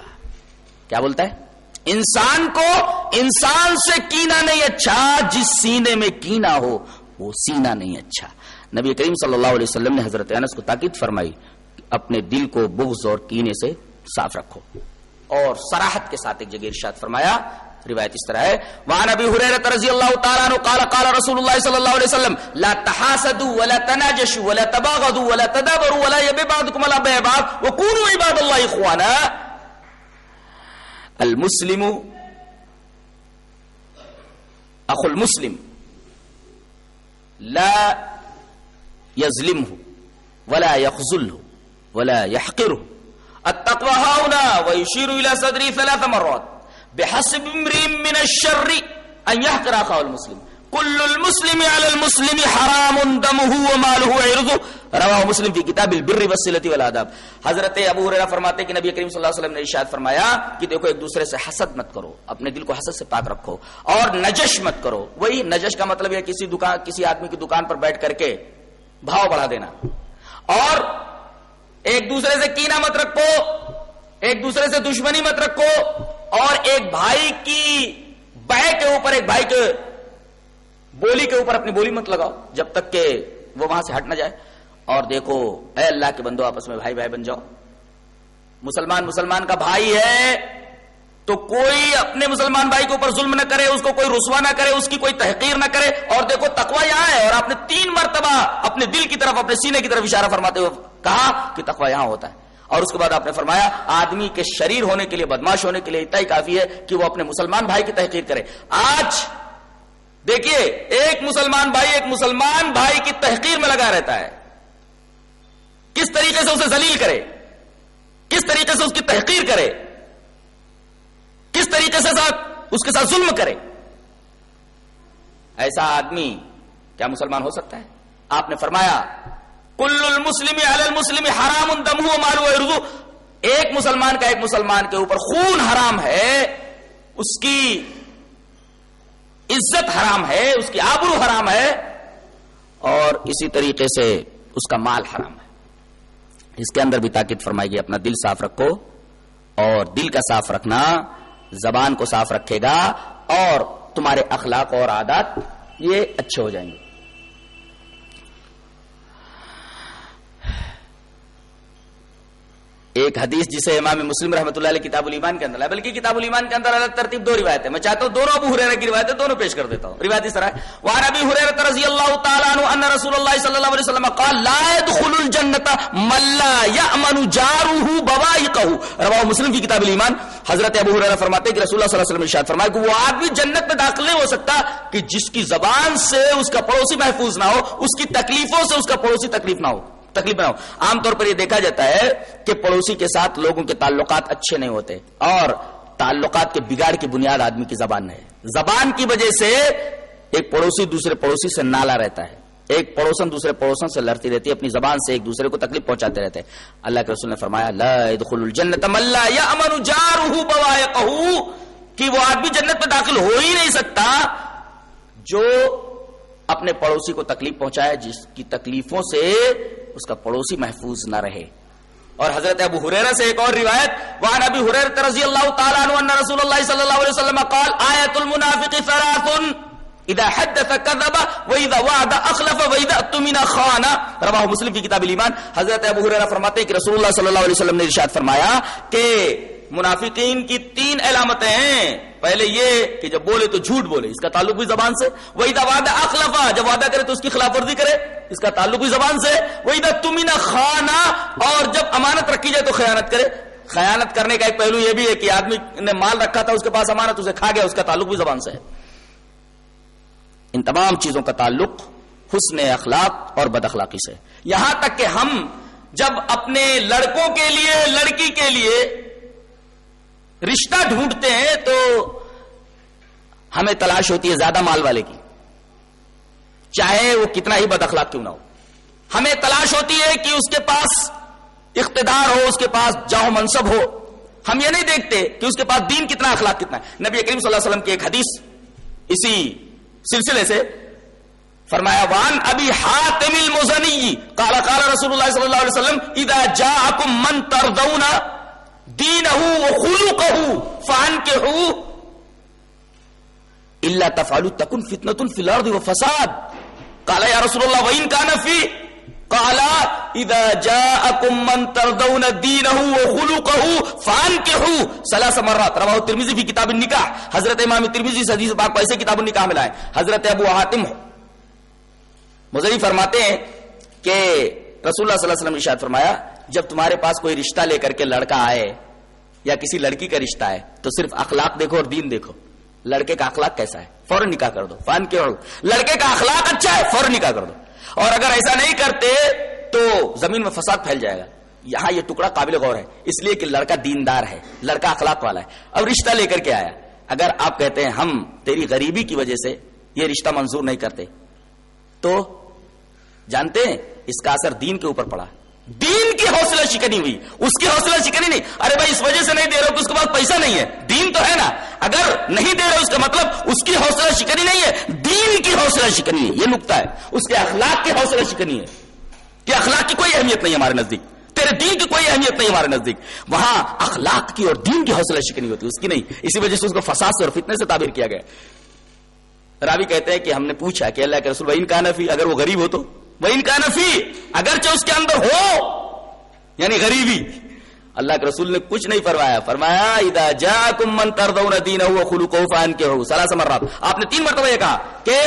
کیا بولتا ہے؟ انسان کو انسان سے کینا نہیں اچھا جس سینے میں کینا ہو، وہ سینا نہیں اچھا۔ نبی کریم صلی اللہ علیہ وسلم نے حضرت انس کو تاکید فرمائی، اپنے دل کو بغض اور کینے سے صاف رکھو۔ اور سراحت کے ساتھ ایک جگہ ارشاد فرمایا، روایت اس طرح ہے، وعن ابي هريره رضي الله تعالى عنه قال قال رسول الله صلى الله عليه وسلم، لا تحاسدوا ولا تناجشوا ولا تباغضوا ولا تدابروا ولا يبي بعضكم على بعض وكونوا عباد الله اخوانا المسلم أخو المسلم لا يظلمه ولا يخذله ولا يحقره. التقوى هنا ويشير إلى صدري ثلاث مرات بحسب امرئ من الشر أن يحقر أخاه المسلم. كل المسلم على المسلم حرام دمه وماله وعرضه. رواه مسلم في كتاب البر والصله والاداب حضرت ابو ہریرہ فرماتے ہیں کہ نبی کریم صلی اللہ علیہ وسلم نے ارشاد فرمایا کہ دیکھو ایک دوسرے سے حسد مت کرو، اپنے دل کو حسد سے پاک رکھو اور نجش مت کرو۔ وہی نجش کا مطلب ہے کسی دکان، کسی آدمی کی دکان پر بیٹھ کر کے بھاؤ بڑھا دینا۔ اور ایک دوسرے سے کینا مت رکھو، ایک دوسرے سے دشمنی مت رکھو اور ایک بھائی کی بہ کے اوپر ایک بھائی کے بولی کے اوپر اپنی بولی مت لگاؤ، جب تک کہ وہ وہاں سے ہٹ نہ جائے۔ اور دیکھو، اے اللہ کے بندو، آپس میں بھائی بھائی بن جاؤ۔ مسلمان مسلمان کا بھائی ہے، تو کوئی اپنے مسلمان بھائی کے اوپر ظلم نہ کرے، اس کو کوئی رسوا نہ کرے، اس کی کوئی تحقیر نہ کرے۔ اور دیکھو تقوا یہاں ہے، اور آپ نے تین مرتبہ اپنے دل کی طرف، اپنے سینے کی طرف اشارہ فرماتے ہوئے کہا کہ تقوا یہاں ہوتا ہے۔ اور اس کے بعد آپ نے فرمایا، آدمی کے شریر ہونے کے لیے بدماش ہونے کے لیے اتنا ہی کافی ہے کہ وہ اپنے مسلمان بھائی کی تحقیر کرے۔ آج دیکھیے، ایک مسلمان بھائی ایک مسلمان بھائی کی تحقیر میں لگا رہتا ہے۔ کس طریقے سے اسے ذلیل کرے؟ کس طریقے سے اس کی تحقیر کرے؟ کس طریقے سے ساتھ اس کے ساتھ ظلم کرے؟ ایسا آدمی کیا مسلمان ہو سکتا ہے؟ آپ نے فرمایا، کل المسلم علی المسلم حرام دم مالو اردو ایک مسلمان کا ایک مسلمان کے اوپر خون حرام ہے، اس کی عزت حرام ہے، اس کی آبرو حرام ہے، اور اسی طریقے سے اس کا مال حرام ہے۔ اس کے اندر بھی تاکید فرمائی گئی اپنا دل صاف رکھو، اور دل کا صاف رکھنا زبان کو صاف رکھے گا، اور تمہارے اخلاق اور عادات یہ اچھے ہو جائیں گے۔ ایک حدیث جسے امام مسلم رحمۃ اللہ علیہ کتاب الایمان کے اندر ہے، بلکہ کتاب الایمان کے اندر الگ ترتیب دو روایت ہے میں چاہتا ہوں دونوں ابو ہریرہ کی روایتیں دونوں پیش کر دیتا ہوں۔ روایت اس طرح ہے۔ وعن ابي هريره رضي الله تعالى عنه ان رسول الله صلى الله عليه وسلم قال، لا يدخل الجنه من لا يامن جاره بوائقه۔ رواه مسلم کی کتاب الایمان۔ حضرت ابو ہریرہ فرماتے ہیں کہ رسول اللہ صلی اللہ علیہ وسلم نے ارشاد فرمایا کہ وہ آدمی جنت میں داخل نہیں ہو سکتا کہ جس کی زبان سے اس کا پڑوسی محفوظ نہ ہو، اس کی تکلیفوں سے اس کا پڑوسی تکلیف نہ ہو۔ تکلیف نہ ہو عام طور پر یہ دیکھا جاتا ہے کہ پڑوسی کے ساتھ لوگوں کے تعلقات اچھے نہیں ہوتے اور تعلقات کے بگاڑ کی بنیاد آدمی کی زبان ہے۔ زبان کی وجہ سے ایک پڑوسی دوسرے پڑوسی سے نالا رہتا ہے۔ ایک پڑوسن دوسرے پڑوسن سے لڑتی رہتی ہے، اپنی زبان سے ایک دوسرے کو تکلیف پہنچاتے رہتے ہیں۔ اللہ کے رسول نے فرمایا، لا يدخل الجنت کہ وہ آدمی جنت میں داخل ہو ہی نہیں سکتا جو اپنے پڑوسی کو تکلیف پہنچائے، جس کی تکلیفوں سے اس کا پڑوسی محفوظ نہ رہے۔ اور حضرت ابو حریرہ سے ایک اور روایت، وعن ابی حریرہ رضی اللہ تعالی عنہ ان رسول اللہ صلی اللہ علیہ وسلم قال، آیت المنافق ثلاث، اذا حدث كذب واذا وعد اخلف واذا اؤتمن خان۔ رواه مسلم کی کتاب الایمان۔ حضرت ابو ہریرہ فرماتے ہیں کہ رسول اللہ صلی اللہ علیہ وسلم نے ارشاد فرمایا کہ منافقین کی تین علامتیں ہیں۔ پہلے یہ کہ جب بولے تو جھوٹ بولے۔ اس کا تعلق بھی زبان سے۔ وہی دا وعدہ اخلفا جب وعدہ کرے تو اس کی خلاف ورزی کرے۔ اس کا تعلق بھی زبان سے۔ وہی دا تمنا خانہ اور جب امانت رکھی جائے تو خیانت کرے۔ خیانت کرنے کا ایک پہلو یہ بھی ہے کہ آدمی نے مال رکھا تھا، اس کے پاس امانت، اسے کھا گیا، اس کا تعلق بھی زبان سے ہے۔ ان تمام چیزوں کا تعلق حسن اخلاق اور بد اخلاقی سے۔ یہاں تک کہ ہم جب اپنے لڑکوں کے لیے، لڑکی کے لیے رشتہ ڈھونڈتے ہیں تو ہمیں تلاش ہوتی ہے زیادہ مال والے کی۔ چاہے وہ کتنا ہی بد اخلاق کیوں نہ ہو۔ ہمیں تلاش ہوتی ہے کہ اس کے پاس اقتدار ہو، اس کے پاس جاؤ، منصب ہو۔ ہم یہ نہیں دیکھتے کہ اس کے پاس دین کتنا اخلاق کتنا ہے۔ نبی کریم صلی اللہ علیہ وسلم کی ایک حدیث اسی سلسلے سے فرمایا وان ابھی حاتم المزنی قال قال رسول اللہ صلی اللہ علیہ وسلم، اذا جاءكم من ترضون دینه وخلقه فانكحوا الا تفعلوا تكن فتنه في الارض وفساد قال يا رسول الله وان كان في قال، اذا جاءكم من ترضون دينه وخلقه فانكحوا ثلاث مرات۔ رواه الترمذي في كتاب النكاح حضرت امام ترمذی سے حدیث پاک کو ایسے کتاب النکاح میں لائے۔ حضرت ابو حاتم۔ مزری فرماتے ہیں کہ رسول اللہ صلی اللہ علیہ وسلم نے ارشاد فرمایا، جب تمہارے پاس کوئی رشتہ لے کر کے لڑکا آئے یا کسی لڑکی کا رشتہ ہے، تو صرف اخلاق دیکھو اور دین دیکھو۔ لڑکے کا اخلاق کیسا ہے؟ فوراً نکاح کر دو فان کے لڑکے کا اخلاق اچھا ہے، فوراً نکاح کر دو۔ اور اگر ایسا نہیں کرتے، تو زمین میں فساد پھیل جائے گا۔ یہاں یہ ٹکڑا قابل غور ہے، اس لیے کہ لڑکا دیندار ہے، لڑکا اخلاق والا ہے۔ اب رشتہ لے کر کے آیا۔ اگر آپ کہتے ہیں، ہم تیری غریبی کی وجہ سے یہ رشتہ منظور نہیں کرتے، تو جانتے ہیں، اس کا اثر دین کے اوپر پڑا۔ دین کی حوصلہ شکنی ہوئی۔ اس کی حوصلہ شکنی نہیں۔ ارے بھائی، اس وجہ سے نہیں دے رہے کہ اس کے پاس پیسہ نہیں ہے۔ دین تو ہے نا۔ اگر نہیں دے رہے اس کا مطلب اس کی حوصلہ شکنی نہیں ہے۔ دین کی حوصلہ شکنی ہے۔ یہ نقطہ ہے۔ اس کے اخلاق کی حوصلہ شکنی ہے۔ کہ اخلاق کی کوئی اہمیت نہیں ہے ہمارے نزدیک۔ تیرے دین کی کوئی اہمیت نہیں ہمارے نزدیک۔ وہاں اخلاق کی اور دین کی حوصلہ شکنی ہوتی اس کی نہیں۔ اسی وجہ سے اس کو فساد سے اور فتنے سے تعبیر کیا گیا۔ راوی کہتے ہیں کہ ہم نے پوچھا کہ اللہ کے رسول وہ ان کا نفی اگر وہ غریب ہو تو؟ وہ ان کا نفی اگرچہ اس کے اندر ہو یعنی غریبی۔ اللہ کے رسول نے کچھ نہیں فرمایا۔ فرمایا، اذا جاءکم من ترضون دینه وخلقه فانکحوا ثلاث مرات۔ آپ نے تین مرتبہ یہ کہا کہ